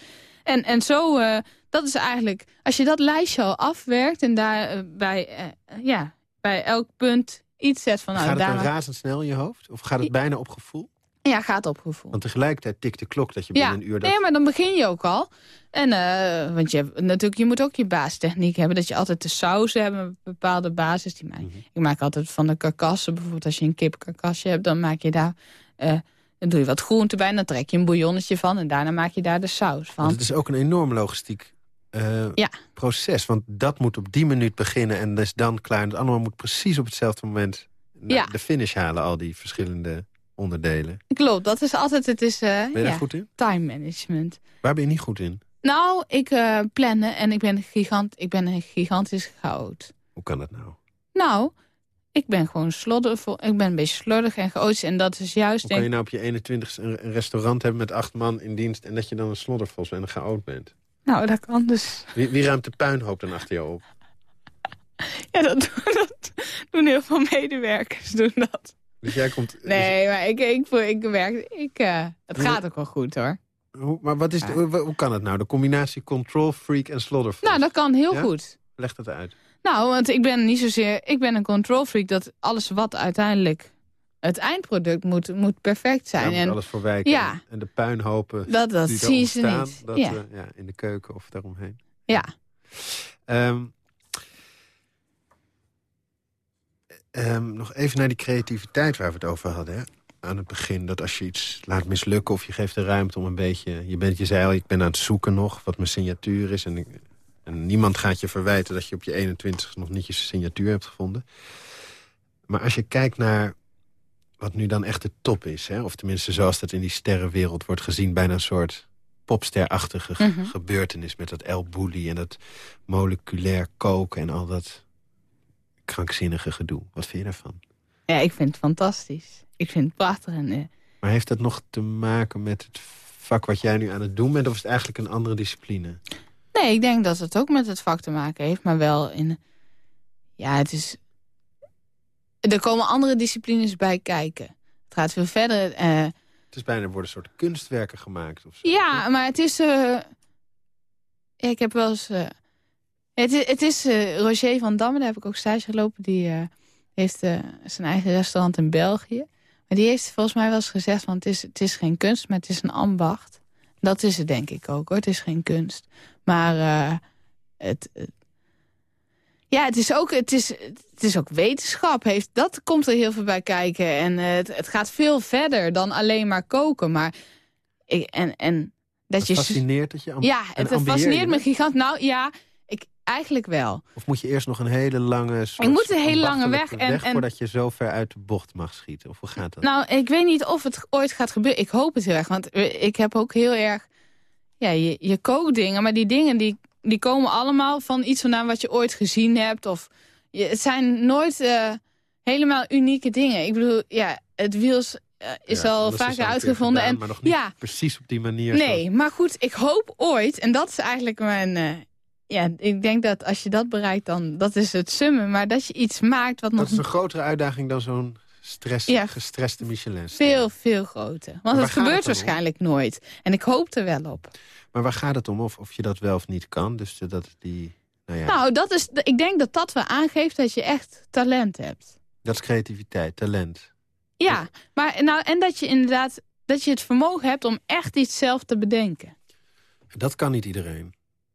En, en zo, uh, dat is eigenlijk... Als je dat lijstje al afwerkt en daar uh, bij, ja, bij elk punt iets zet van... Nou, gaat het dan razendsnel in je hoofd? Of gaat het bijna op gevoel? Ja, gaat op gevoel. Want tegelijkertijd tikt de klok dat je binnen ja. een uur... Dat... Nee, maar dan begin je ook al. En, uh, want je, hebt, natuurlijk, je moet ook je baastechniek hebben. Dat je altijd de sausen hebt, een bepaalde basis. Die maak. Mm -hmm. Ik maak altijd van de karkassen. Bijvoorbeeld als je een kipkarkasje hebt, dan maak je daar... Uh, dan doe je wat groente bij en dan trek je een bouillonnetje van. En daarna maak je daar de saus van. Want het is ook een enorm logistiek uh, ja. proces. Want dat moet op die minuut beginnen en dat is dan klaar. En het andere moet precies op hetzelfde moment ja. de finish halen. Al die verschillende onderdelen. Klopt, dat is altijd, het is uh, ben je ja, goed in? time management. Waar ben je niet goed in? Nou, ik uh, plannen en ik ben, gigant, ik ben een gigantisch chaot. Hoe kan dat nou? Nou, ik ben gewoon slodder, ik ben een beetje slordig en chaotisch en dat is juist... Hoe kan je nou op je 21 een, restaurant hebben met acht man in dienst... en dat je dan een sloddervos en een chaot bent? Nou, dat kan dus. Wie, wie ruimt de puinhoop dan achter jou op? Ja, dat, dat doen heel veel medewerkers, doen dat. Dus jij komt... Nee, maar ik, ik, ik, ik werk... Ik, uh, het gaat ook wel goed, hoor. Hoe, maar wat is de, hoe, hoe, kan het nou? De combinatie control freak en slaughter Nou, dat kan heel ja? goed. Leg dat uit. Nou, want ik ben niet zozeer... Ik ben een control freak dat alles wat uiteindelijk... Het eindproduct moet, moet perfect zijn. Ja, en alles voor wijken. Ja. En de puinhopen dat, dat ontstaan, ze niet. Dat, ja. Uh, ja, in de keuken of daaromheen. Ja. Um, Um, nog even naar die creativiteit waar we het over hadden. Hè? Aan het begin, dat als je iets laat mislukken... of je geeft de ruimte om een beetje... Je, bent, je zei al, ik ben aan het zoeken nog wat mijn signatuur is. En, niemand gaat je verwijten dat je op je 21 nog niet je signatuur hebt gevonden. Maar als je kijkt naar wat nu dan echt de top is... Hè? of tenminste zoals dat in die sterrenwereld wordt gezien... bijna een soort popsterachtige Mhm. mm -hmm. gebeurtenis... met dat El Bulli en dat moleculair koken en al dat krankzinnige gedoe. Wat vind je daarvan? Ja, ik vind het fantastisch. Ik vind het prachtig. En, uh... Maar heeft dat nog te maken met het vak wat jij nu aan het doen bent... of is het eigenlijk een andere discipline? Nee, ik denk dat het ook met het vak te maken heeft. Maar wel in... Ja, het is... Er komen andere disciplines bij kijken. Het gaat veel verder. Uh... Het is bijna, worden soort kunstwerken gemaakt. Of zo. Ja, maar het is... Uh... Ja, ik heb wel eens... Het is, het is uh, Roger van Damme, daar heb ik ook stage gelopen. Die uh, heeft uh, zijn eigen restaurant in België. Maar die heeft volgens mij wel eens gezegd... van het is, het is geen kunst, maar het is een ambacht. Dat is het denk ik ook, hoor. Het is geen kunst. Maar het, ja, het is, ook, het, is, het is ook wetenschap. Heeft, dat komt er heel veel bij kijken. En het, het gaat veel verder dan alleen maar koken. Maar ik, en, en dat het je fascineert dat je Ja, het, het fascineert me gigant. Nou ja, eigenlijk wel. Of moet je eerst nog een hele lange... Ik moet een hele lange weg. En, weg en, voordat je zo ver uit de bocht mag schieten? Of hoe gaat dat? Nou, ik weet niet of het ooit gaat gebeuren. Ik hoop het heel erg. Want ik heb ook heel erg... Ja, je, je kookdingen. Maar die dingen die, die komen allemaal van iets vandaan wat je ooit gezien hebt. Of, je, het zijn nooit uh, helemaal unieke dingen. Ik bedoel, ja, het wiel uh, is ja, al vaker uitgevonden. Gedaan, en, maar nog niet ja, precies op die manier. Nee, zo. maar goed, ik hoop ooit... En dat is eigenlijk mijn... Uh, ja, ik denk dat als je dat bereikt, dan dat is het summen. Maar dat je iets maakt wat dat nog... is een grotere uitdaging dan zo'n stress, ja, gestreste Michelin. Veel, veel groter. Want het gebeurt waarschijnlijk om? nooit. En ik hoop er wel op. Maar waar gaat het om? Of, of je dat wel of niet kan? Dus dat die... Nou, ja. nou, dat is, ik denk dat dat wel aangeeft dat je echt talent hebt. Dat is creativiteit, talent. Ja, maar, nou, en dat je inderdaad dat je het vermogen hebt om echt iets zelf te bedenken. Dat kan niet iedereen.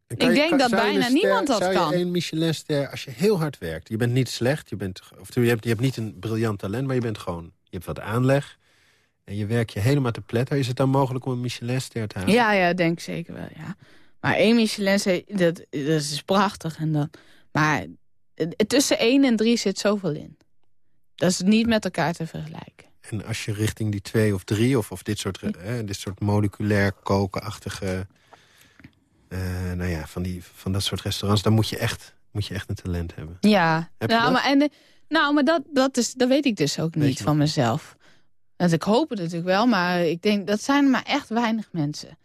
Ik denk kan, dat bijna ster, niemand dat zou kan. Zou je een Michelinster, als je heel hard werkt... je bent niet slecht, je, bent, of je, hebt, je hebt niet een briljant talent... maar je bent gewoon, je hebt wat aanleg... en je werkt je helemaal te pletter... is het dan mogelijk om een Michelinster te halen? Ja, ja, denk zeker wel, ja. Maar één Michelin, dat, dat is prachtig. En dan, maar tussen één en drie zit zoveel in. Dat is niet met elkaar te vergelijken. En als je richting die twee of drie... of, of dit, soort, eh, dit soort moleculair kokenachtige... Uh, nou ja, van, die, van dat soort restaurants... dan moet je echt, moet je echt een talent hebben. Ja, Heb nou, dat? maar, en, nou, maar dat, dat, is, dat weet ik dus ook niet van mezelf. Want ik hoop het natuurlijk wel, maar ik denk dat zijn er maar echt weinig mensen.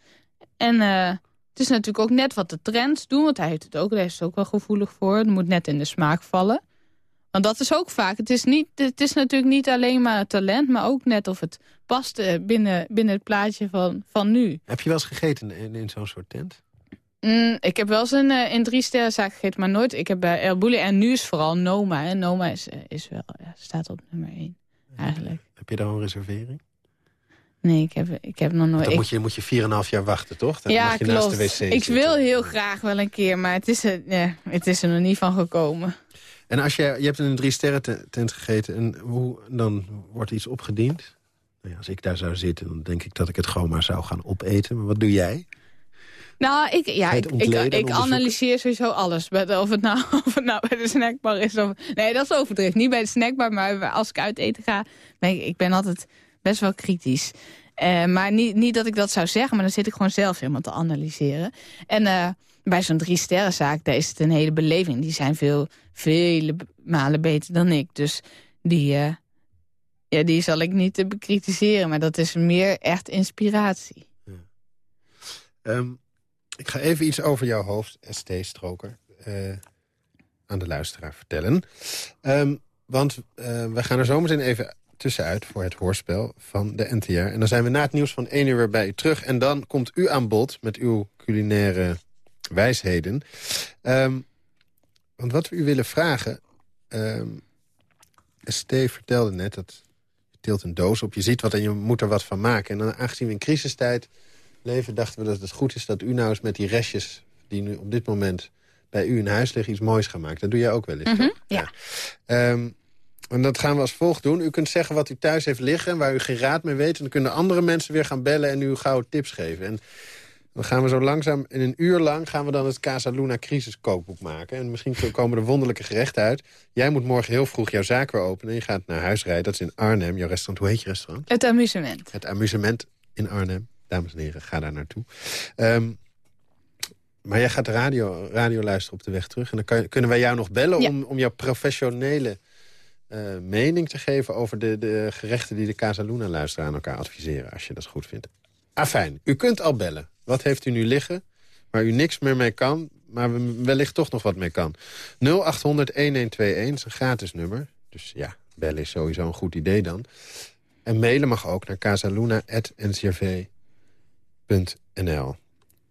En eh, het is natuurlijk ook net wat de trends doen, want hij heeft het ook, daar is het ook wel gevoelig voor. Het moet net in de smaak vallen. Want dat is ook vaak. Het is, niet, het is natuurlijk niet alleen maar talent, maar ook net of het past eh, binnen, binnen het plaatje van, van nu. Heb je wel eens gegeten in, in zo'n soort tent? Mm, ik heb wel eens een, eh, in drie sterrenzaak gegeten, maar nooit. Ik heb bij El Bulli en nu is vooral Noma. En Noma is, eh, is wel, ja, staat op nummer één, eigenlijk. Heb je daar al een reservering? Nee, ik heb, ik heb nog nooit... Dan ik- moet je, moet je 4,5 jaar wachten, toch? Dan ja, mag je klopt. naast de wc ik wil heel graag wel een keer, maar het is, er, het is er nog niet van gekomen. En als je, je hebt in een drie sterren te- tent gegeten... en hoe, dan wordt iets opgediend. Nou ja, als ik daar zou zitten, dan denk ik dat ik het gewoon maar zou gaan opeten. Maar wat doe jij? Nou, ik, ja, ik, ik, analyseer sowieso alles. Of het, nou, of het nou bij de snackbar is of... Nee, dat is overdreven. Niet bij de snackbar, maar als ik uit eten ga... Ben ik, ik ben altijd best wel kritisch. Eh, maar niet, niet dat ik dat zou zeggen, maar dan zit ik gewoon zelf helemaal te analyseren. En eh, bij zo'n drie sterrenzaak, daar is het een hele beleving. Die zijn veel, vele malen beter dan ik. Dus die, eh, ja, die zal ik niet te bekritiseren. Maar dat is meer echt inspiratie. Ehm, ik ga even iets over jouw hoofd, ST-stroker, eh, aan de luisteraar vertellen. Ehm, want eh, we gaan er zometeen even tussenuit voor het hoorspel van de NTR. En dan zijn we na het nieuws van 1 uur weer bij u terug. En dan komt u aan bod met uw culinaire wijsheden. Ehm, want wat we u willen vragen... ehm ST vertelde net dat je tilt een doos op. Je ziet wat en je moet er wat van maken. En dan, aangezien we in crisistijd leven... dachten we dat het goed is dat u nou eens met die restjes... die nu op dit moment bij u in huis liggen... iets moois gaat maken. Dat doe jij ook wel eens, Mhm, ja. Ehm, en dat gaan we als volgt doen. U kunt zeggen wat u thuis heeft liggen... waar u geen raad mee weet. En dan kunnen andere mensen weer gaan bellen... en u gouden tips geven. En dan gaan we zo langzaam, in een uur lang... gaan we dan het Casa Luna Crisis kookboek maken. En misschien komen er wonderlijke gerechten uit. Jij moet morgen heel vroeg jouw zaak weer openen. En je gaat naar huis rijden. Dat is in Arnhem. Jouw restaurant, hoe heet je restaurant? Het amusement. Het amusement in Arnhem. Dames en heren, ga daar naartoe. Ehm, maar jij gaat radio, radio luisteren op de weg terug. En dan kan, kunnen wij jou nog bellen Ja. om, om jouw professionele eh, mening te geven... over de, de gerechten die de Casa Luna luisteraar aan elkaar adviseren. Als je dat goed vindt. Afijn, u kunt al bellen. Wat heeft u nu liggen waar u niks meer mee kan... maar we- wellicht toch nog wat mee kan? 0800-1121 is een gratis nummer. Dus ja, bellen is sowieso een goed idee dan. En mailen mag ook naar casaluna.ncrv.nl.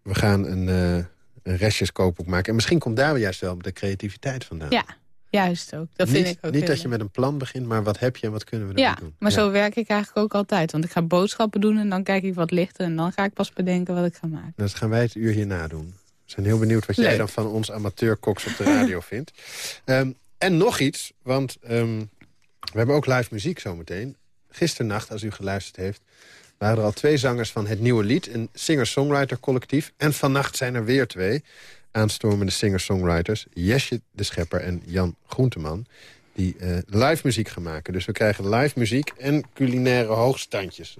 We gaan een, uh, een restjeskoopboek maken. En misschien komt daar juist wel de creativiteit vandaan. Ja, juist ook. Dat niet vind ik ook niet dat je met een plan begint, maar wat heb je en wat kunnen we ermee Ja, doen? maar zo werk ik eigenlijk ook altijd. Want ik ga boodschappen doen en dan kijk ik wat ligt er... en dan ga ik pas bedenken wat ik ga maken. Dat gaan wij het uur hierna doen. We zijn heel benieuwd wat jij dan van ons amateurkoks op de radio vindt. Ehm, en nog iets, want ehm, we hebben ook live muziek zometeen. Gisternacht, als u geluisterd heeft, waren er al twee zangers van het nieuwe lied. Een singer-songwriter collectief. En vannacht zijn er weer twee aanstormende singer-songwriters. Jesje de Schepper en Jan Groenteman. Die eh, live muziek gaan maken. Dus we krijgen live muziek en culinaire hoogstandjes.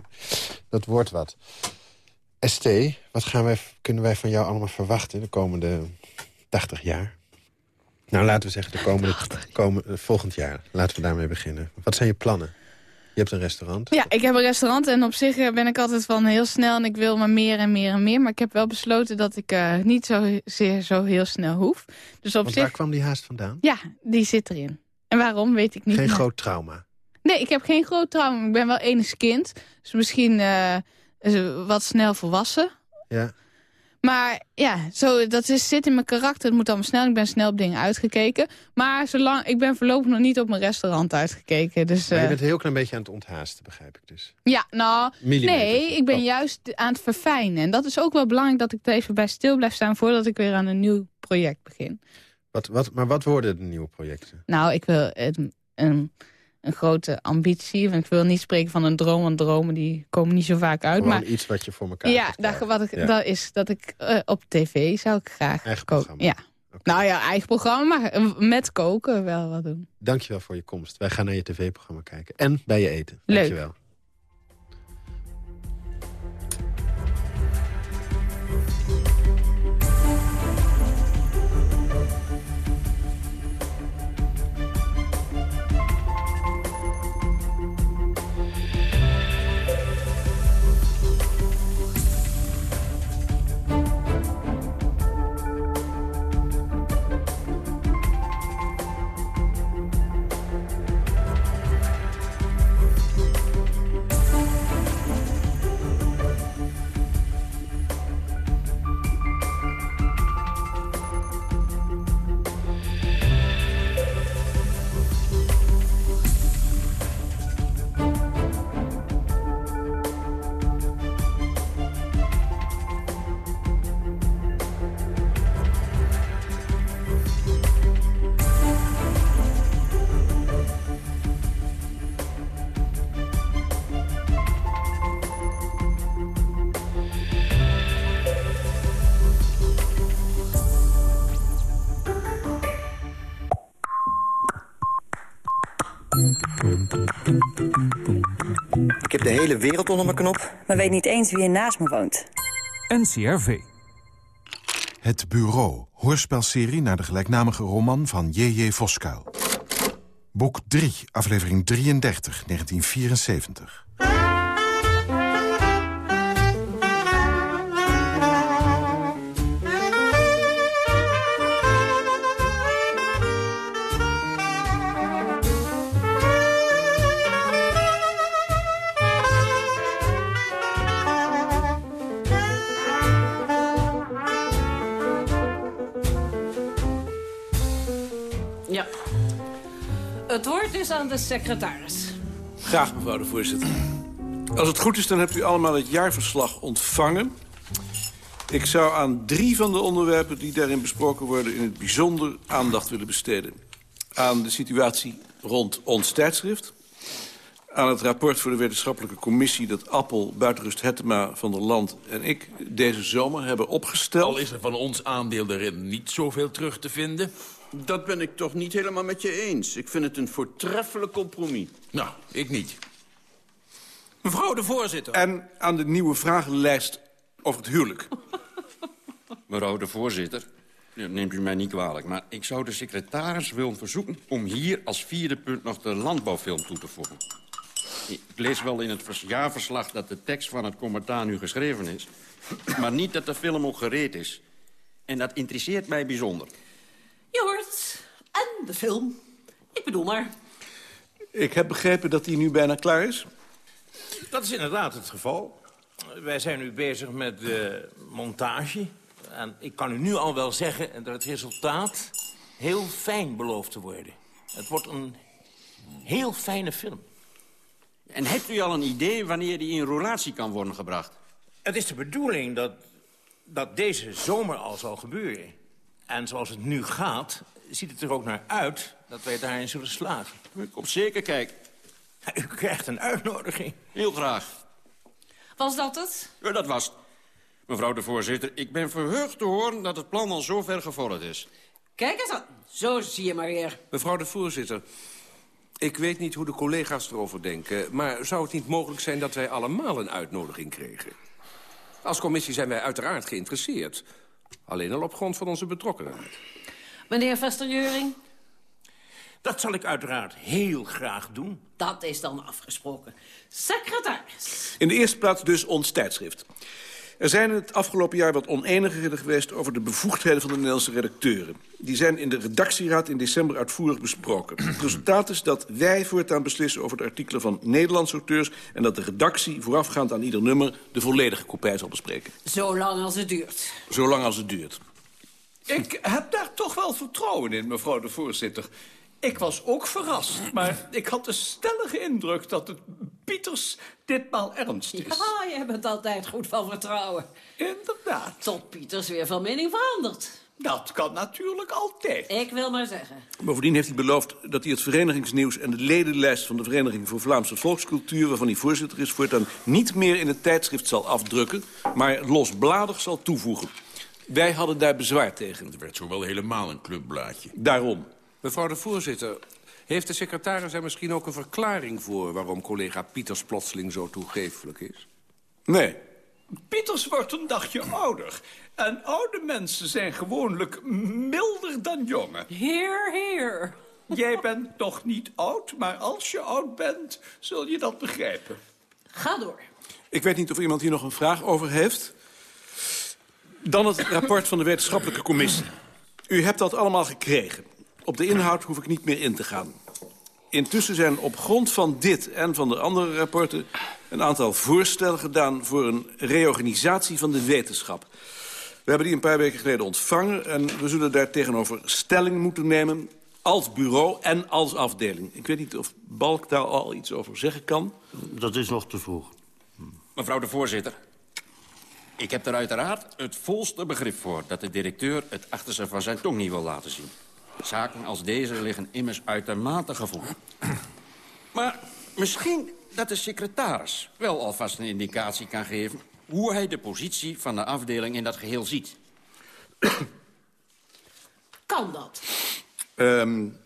Dat wordt wat. ST, wat gaan wij, kunnen wij van jou allemaal verwachten de komende 80 jaar? Nou, laten we zeggen de komende, komende, eh, volgend jaar. Laten we daarmee beginnen. Wat zijn je plannen? Je hebt een restaurant. Ja, ik heb een restaurant en op zich eh, ben ik altijd van heel snel... en ik wil maar meer en meer en meer. Maar ik heb wel besloten dat ik eh, niet zo, zeer, zo heel snel hoef. Dus op Want zich, waar kwam die haast vandaan? ja, die zit erin. En waarom, weet ik niet. Geen groot trauma. Nee, ik heb geen groot trauma. Ik ben wel enig kind. Dus misschien eh, wat snel volwassen. Ja. Maar ja, zo, dat is, zit in mijn karakter. Het moet allemaal snel. Ik ben snel op dingen uitgekeken. Maar zolang, ik ben voorlopig nog niet op mijn restaurant uitgekeken. Dus, Maar je eh, bent een heel klein beetje aan het onthaasten, begrijp ik dus. ja, nou, nee, ik ben Oh. juist aan het verfijnen. En dat is ook wel belangrijk dat ik er even bij stil blijf staan... voordat ik weer aan een nieuw project begin. Wat, wat, maar wat worden de nieuwe projecten? Nou, ik wil een, een grote ambitie. Want ik wil niet spreken van een droom, want dromen die komen niet zo vaak uit. Gewoon maar iets wat je voor elkaar ja, dat, wat ik, Ja. dat is dat ik eh, op tv zou ik graag Eigen koken. programma. Ja. Nou ja, eigen programma, maar eh, met koken wel wat doen. Dankjewel voor je komst. Wij gaan naar je tv-programma kijken. En bij je eten. Leuk. Dankjewel. Hele wereld onder mijn knop, maar weet niet eens wie er naast me woont. NCRV. Het Bureau, hoorspelserie naar de gelijknamige roman van J.J. Voskuil. Boek 3, aflevering 33, 1974. De secretaris. Graag, mevrouw de voorzitter. Als het goed is, dan hebt u allemaal het jaarverslag ontvangen. Ik zou aan drie van de onderwerpen die daarin besproken worden... in het bijzonder aandacht willen besteden. Aan de situatie rond ons tijdschrift. Aan het rapport voor de wetenschappelijke commissie... dat Appel, Buitenrust Hettema, Van der Land en ik deze zomer hebben opgesteld. Al is er van ons aandeel erin niet zoveel terug te vinden. Dat ben ik toch niet helemaal met je eens. Ik vind het een voortreffelijk compromis. Nou, ik niet. Mevrouw de voorzitter. En aan de nieuwe vragenlijst over het huwelijk. Mevrouw de voorzitter, neemt u mij niet kwalijk... maar ik zou de secretaris willen verzoeken... om hier als vierde punt nog de landbouwfilm toe te voegen. Ik lees wel in het jaarverslag dat de tekst van het commentaar nu geschreven is... maar niet dat de film ook gereed is. En dat interesseert mij bijzonder. Je hoort. En de film. Ik bedoel maar. Ik heb begrepen dat die nu bijna klaar is. Dat is inderdaad het geval. Wij zijn nu bezig met de montage. En ik kan u nu al wel zeggen dat het resultaat heel fijn belooft te worden. Het wordt een heel fijne film. En hebt u al een idee wanneer die in roulatie kan worden gebracht? Het is de bedoeling dat, dat deze zomer al zal gebeuren. En zoals het nu gaat, ziet het er ook naar uit dat wij daarin zullen slagen. Ik kom zeker kijken. U krijgt een uitnodiging. Heel graag. Was dat het? Ja, dat was het. Mevrouw de voorzitter, ik ben verheugd te horen dat het plan al zo ver gevorderd is. Kijk eens aan. Zo zie je maar weer. Mevrouw de voorzitter, ik weet niet hoe de collega's erover denken... maar zou het niet mogelijk zijn dat wij allemaal een uitnodiging kregen? Als commissie zijn wij uiteraard geïnteresseerd. Alleen al op grond van onze betrokkenheid. Meneer Vesterjuring? Dat zal ik uiteraard heel graag doen. Dat is dan afgesproken. Secretaris. In de eerste plaats dus ons tijdschrift. Er zijn in het afgelopen jaar wat oneenigheden geweest... over de bevoegdheden van de Nederlandse redacteuren. Die zijn in de redactieraad in december uitvoerig besproken. Het resultaat is dat wij voortaan beslissen over de artikelen van Nederlandse auteurs... en dat de redactie voorafgaand aan ieder nummer... de volledige kopij zal bespreken. Zolang als het duurt. Zolang als het duurt. Ik heb daar toch wel vertrouwen in, mevrouw de voorzitter. Ik was ook verrast, maar ik had de stellige indruk dat het Pieters ditmaal ernst is. Ja, je bent altijd goed van vertrouwen. Inderdaad. Tot Pieters weer van mening verandert. Dat kan natuurlijk altijd. Ik wil maar zeggen. Bovendien heeft hij beloofd dat hij het verenigingsnieuws... en de ledenlijst van de Vereniging voor Vlaamse Volkscultuur... waarvan hij voorzitter is, voortaan niet meer in het tijdschrift zal afdrukken... maar losbladig zal toevoegen. Wij hadden daar bezwaar tegen. Het werd zo wel helemaal een clubblaadje. Daarom. Mevrouw de voorzitter, heeft de secretaris er misschien ook een verklaring voor... waarom collega Pieters plotseling zo toegeeflijk is? Nee. Pieters wordt een dagje ouder. En oude mensen zijn gewoonlijk milder dan jonge. Heer, heer. Jij bent toch niet oud, maar als je oud bent, zul je dat begrijpen. Ga door. Ik weet niet of iemand hier nog een vraag over heeft. Dan het rapport van de wetenschappelijke commissie. U hebt dat allemaal gekregen. Op de inhoud hoef ik niet meer in te gaan. Intussen zijn op grond van dit en van de andere rapporten... een aantal voorstellen gedaan voor een reorganisatie van de wetenschap. We hebben die een paar weken geleden ontvangen... en we zullen daar tegenover stelling moeten nemen... als bureau en als afdeling. Ik weet niet of Balk daar al iets over zeggen kan. Dat is nog te vroeg. Mevrouw de voorzitter, ik heb er uiteraard het volste begrip voor... dat de directeur het achterste van zijn tong niet wil laten zien. Zaken als deze liggen immers uitermate gevoelig. Maar misschien dat de secretaris wel alvast een indicatie kan geven... hoe hij de positie van de afdeling in dat geheel ziet. Kan dat? Um,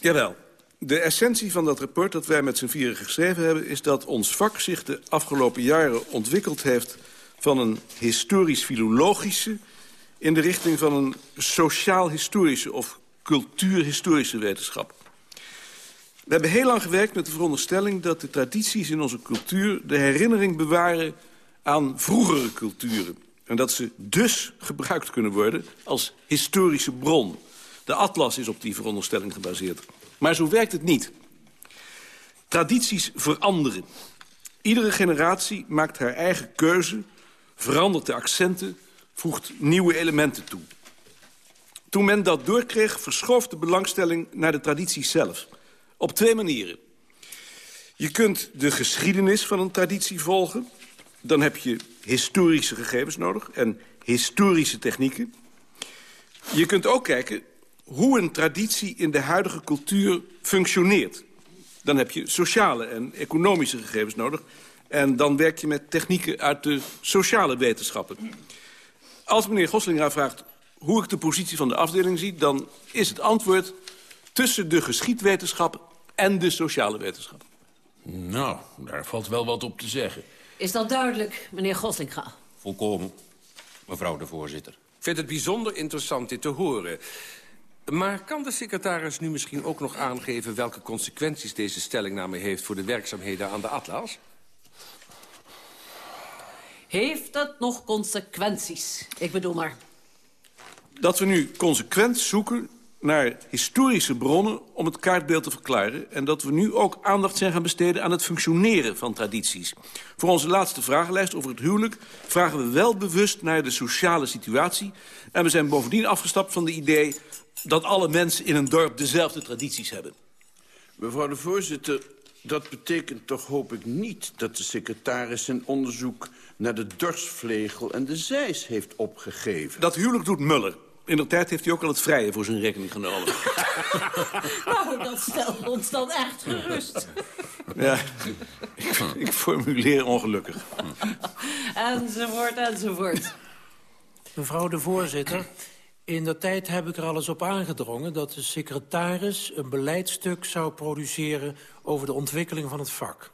jawel. De essentie van dat rapport dat wij met z'n vieren geschreven hebben... is dat ons vak zich de afgelopen jaren ontwikkeld heeft... van een historisch-filologische... in de richting van een sociaal-historische of cultuurhistorische wetenschap. We hebben heel lang gewerkt met de veronderstelling dat de tradities in onze cultuur... de herinnering bewaren aan vroegere culturen. En dat ze dus gebruikt kunnen worden als historische bron. De atlas is op die veronderstelling gebaseerd. Maar zo werkt het niet. Tradities veranderen. Iedere generatie maakt haar eigen keuze, verandert de accenten... voegt nieuwe elementen toe. Toen men dat doorkreeg, verschoof de belangstelling naar de traditie zelf. Op twee manieren. Je kunt de geschiedenis van een traditie volgen. Dan heb je historische gegevens nodig en historische technieken. Je kunt ook kijken hoe een traditie in de huidige cultuur functioneert. Dan heb je sociale en economische gegevens nodig. En dan werk je met technieken uit de sociale wetenschappen. Als meneer Goslinga vraagt hoe ik de positie van de afdeling zie... dan is het antwoord tussen de geschiedwetenschap en de sociale wetenschap. Nou, daar valt wel wat op te zeggen. Is dat duidelijk, meneer Goslinga? Volkomen, mevrouw de voorzitter. Ik vind het bijzonder interessant dit te horen. Maar kan de secretaris nu misschien ook nog aangeven... welke consequenties deze stellingname heeft... voor de werkzaamheden aan de atlas? Heeft dat nog consequenties? Ik bedoel maar. Dat we nu consequent zoeken naar historische bronnen om het kaartbeeld te verklaren... en dat we nu ook aandacht zijn gaan besteden aan het functioneren van tradities. Voor onze laatste vragenlijst over het huwelijk vragen we wel bewust naar de sociale situatie... en we zijn bovendien afgestapt van de idee dat alle mensen in een dorp dezelfde tradities hebben. Mevrouw de voorzitter, dat betekent toch hoop ik niet... dat de secretaris zijn onderzoek naar de dorsvlegel en de zeis heeft opgegeven. Dat huwelijk doet Muller. In de tijd heeft hij ook al het vrije voor zijn rekening genomen. nou, dat stelt ons dan echt gerust. Ja, ik, ik formuleer ongelukkig. enzovoort, enzovoort. Mevrouw de voorzitter, in de tijd heb ik er alles op aangedrongen... dat de secretaris een beleidstuk zou produceren... over de ontwikkeling van het vak.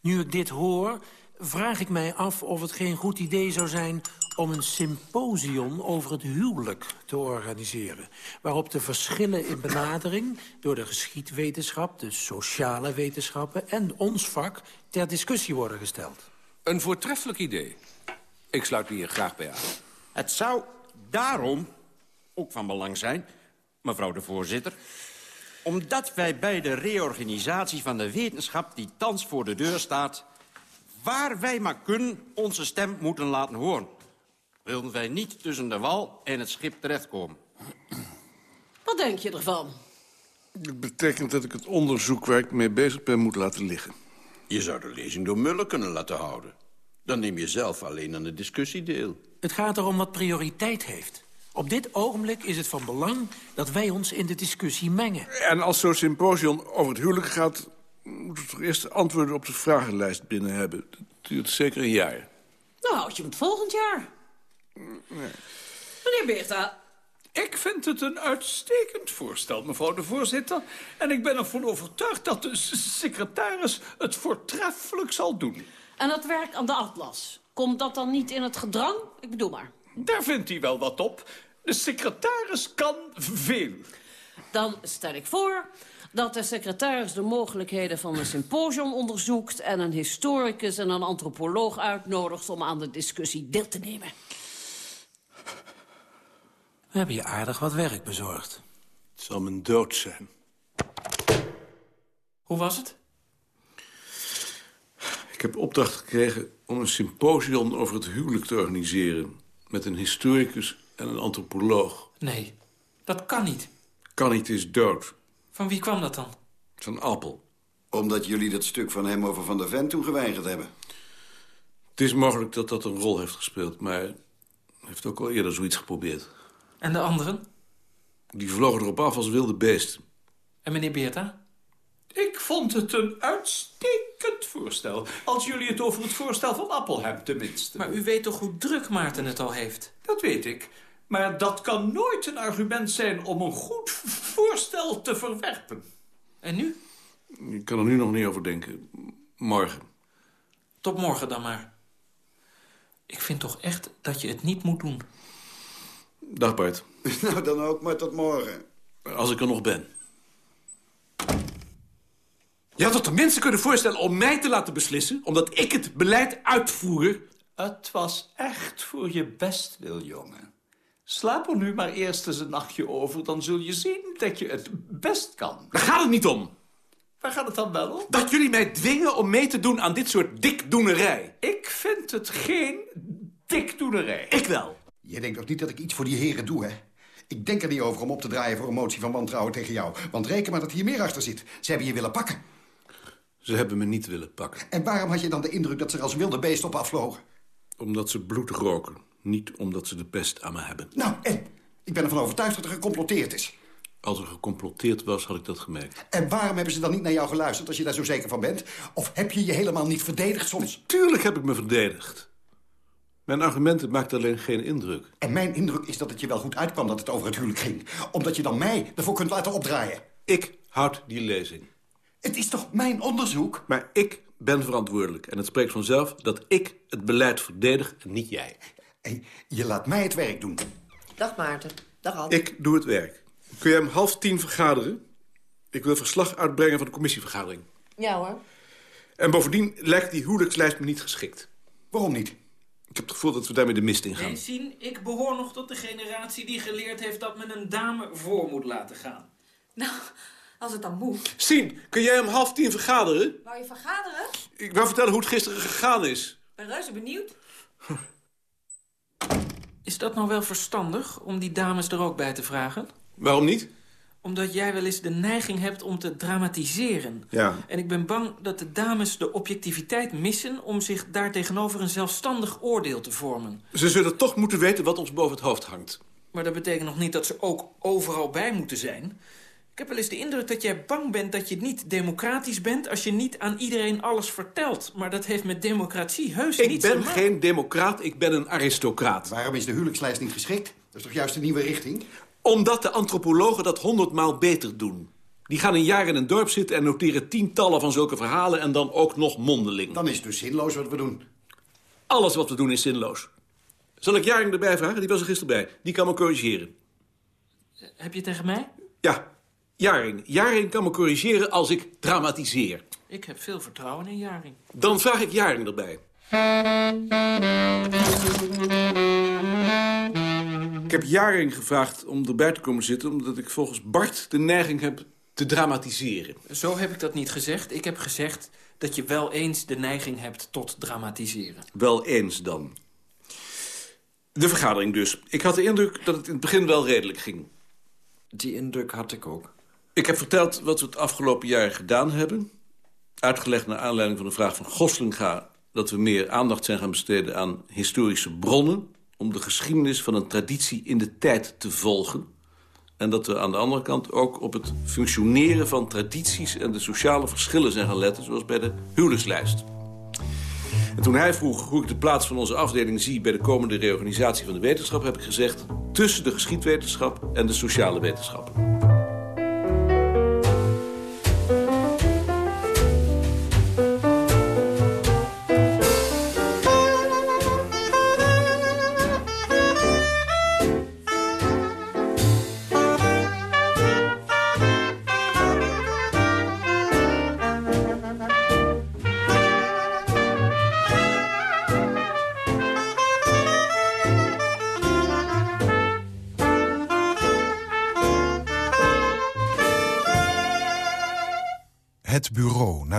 Nu ik dit hoor, vraag ik mij af of het geen goed idee zou zijn om een symposium over het huwelijk te organiseren... waarop de verschillen in benadering door de geschiedwetenschap... de sociale wetenschappen en ons vak ter discussie worden gesteld. Een voortreffelijk idee. Ik sluit me hier graag bij aan. Het zou daarom ook van belang zijn, mevrouw de voorzitter... omdat wij bij de reorganisatie van de wetenschap die thans voor de deur staat... waar wij maar kunnen onze stem moeten laten horen wilden wij niet tussen de wal en het schip terechtkomen. Wat denk je ervan? Dat betekent dat ik het onderzoek waar ik mee bezig ben moet laten liggen. Je zou de lezing door Muller kunnen laten houden. Dan neem je zelf alleen aan de discussie deel. Het gaat erom wat prioriteit heeft. Op dit ogenblik is het van belang dat wij ons in de discussie mengen. En als zo'n symposium over het huwelijk gaat... moeten we toch eerst antwoorden op de vragenlijst binnen hebben. Dat duurt zeker een jaar. Nou, houd je het volgend jaar. Nee. Meneer Beerta. Ik vind het een uitstekend voorstel, mevrouw de voorzitter. En ik ben ervan overtuigd dat de secretaris het voortreffelijk zal doen. En dat werk aan de atlas, komt dat dan niet in het gedrang? Ik bedoel maar. Daar vindt hij wel wat op. De secretaris kan veel. Dan stel ik voor dat de secretaris de mogelijkheden van een symposium onderzoekt... en een historicus en een antropoloog uitnodigt om aan de discussie deel te nemen. We hebben je aardig wat werk bezorgd. Het zal mijn dood zijn. Hoe was het? Ik heb opdracht gekregen om een symposium over het huwelijk te organiseren... met een historicus en een antropoloog. Nee, dat kan niet. Kan niet, is dood. Van wie kwam dat dan? Van Appel. Omdat jullie dat stuk van hem over Van der Ven toen geweigerd hebben. Het is mogelijk dat dat een rol heeft gespeeld, maar... hij heeft ook al eerder zoiets geprobeerd. En de anderen? Die vlogen erop af als wilde beesten. En meneer Beerta? Ik vond het een uitstekend voorstel. Als jullie het over het voorstel van Appel hebben, tenminste. Maar u weet toch hoe druk Maarten het al heeft? Dat weet ik. Maar dat kan nooit een argument zijn om een goed voorstel te verwerpen. En nu? Ik kan er nu nog niet over denken. Morgen. Tot morgen dan maar. Ik vind toch echt dat je het niet moet doen. Dag Bart. Nou, dan ook maar tot morgen. Als ik er nog ben. Je had toch de mensen kunnen voorstellen om mij te laten beslissen... omdat ik het beleid uitvoer? Het was echt voor je best, wil, jongen. Slaap er nu maar eerst eens een nachtje over... dan zul je zien dat je het best kan. Daar gaat het niet om. Waar gaat het dan wel om? Dat jullie mij dwingen om mee te doen aan dit soort dikdoenerij. Ik vind het geen dikdoenerij. Ik wel. Je denkt toch niet dat ik iets voor die heren doe, hè? Ik denk er niet over om op te draaien voor een motie van wantrouwen tegen jou. Want reken maar dat hier meer achter zit. Ze hebben je willen pakken. Ze hebben me niet willen pakken. En waarom had je dan de indruk dat ze er als wilde beest op afvlogen? Omdat ze bloed roken. Niet omdat ze de pest aan me hebben. Nou, en? Ik ben ervan overtuigd dat er gecomploteerd is. Als er gecomploteerd was, had ik dat gemerkt. En waarom hebben ze dan niet naar jou geluisterd als je daar zo zeker van bent? Of heb je je helemaal niet verdedigd soms? Tuurlijk heb ik me verdedigd. Mijn argumenten maakten alleen geen indruk. En mijn indruk is dat het je wel goed uitkwam dat het over het huwelijk ging. Omdat je dan mij ervoor kunt laten opdraaien. Ik houd die lezing. Het is toch mijn onderzoek? Maar ik ben verantwoordelijk. En het spreekt vanzelf dat ik het beleid verdedig en niet jij. En je laat mij het werk doen. Dag Maarten. Dag Al. Ik doe het werk. Kun jij om half tien vergaderen? Ik wil verslag uitbrengen van de commissievergadering. Ja hoor. En bovendien lijkt die huwelijkslijst me niet geschikt. Waarom niet? Ik heb het gevoel dat we daarmee de mist ingaan. Nee, zien, ik behoor nog tot de generatie die geleerd heeft dat men een dame voor moet laten gaan. Nou, als het dan moet. Sien, kun jij om half tien vergaderen? Wou je vergaderen? Ik wou vertellen hoe het gisteren gegaan is. Ik ben reuze benieuwd. Is dat nou wel verstandig om die dames er ook bij te vragen? Waarom niet? Omdat jij wel eens de neiging hebt om te dramatiseren. Ja. En ik ben bang dat de dames de objectiviteit missen... om zich daartegenover een zelfstandig oordeel te vormen. Ze zullen toch moeten weten wat ons boven het hoofd hangt. Maar dat betekent nog niet dat ze ook overal bij moeten zijn. Ik heb wel eens de indruk dat jij bang bent dat je niet democratisch bent... als je niet aan iedereen alles vertelt. Maar dat heeft met democratie heus Ik niets ben te maken. geen democraat, ik ben een aristocraat. Waarom is de huwelijkslijst niet geschikt? Dat is toch juist een nieuwe richting? Omdat de antropologen dat honderdmaal beter doen. Die gaan een jaar in een dorp zitten en noteren tientallen van zulke verhalen... en dan ook nog mondeling. Dan is het dus zinloos wat we doen. Alles wat we doen is zinloos. Zal ik Jaring erbij vragen? Die was er gisteren bij. Die kan me corrigeren. Heb je tegen mij? Ja, Jaring. Jaring kan me corrigeren als ik dramatiseer. Ik heb veel vertrouwen in Jaring. Dan vraag ik Jaring erbij. Ik heb Jaring gevraagd om erbij te komen zitten... omdat ik volgens Bart de neiging heb te dramatiseren. Zo heb ik dat niet gezegd. Ik heb gezegd dat je wel eens de neiging hebt tot dramatiseren. Wel eens dan. De vergadering dus. Ik had de indruk dat het in het begin wel redelijk ging. Die indruk had ik ook. Ik heb verteld wat we het afgelopen jaar gedaan hebben. Uitgelegd naar aanleiding van de vraag van Goslinga... dat we meer aandacht zijn gaan besteden aan historische bronnen... om de geschiedenis van een traditie in de tijd te volgen. En dat we aan de andere kant ook op het functioneren van tradities... en de sociale verschillen zijn gaan letten, zoals bij de huwelijkslijst. En toen hij vroeg hoe ik de plaats van onze afdeling zie... bij de komende reorganisatie van de wetenschap, heb ik gezegd... tussen de geschiedwetenschap en de sociale wetenschappen.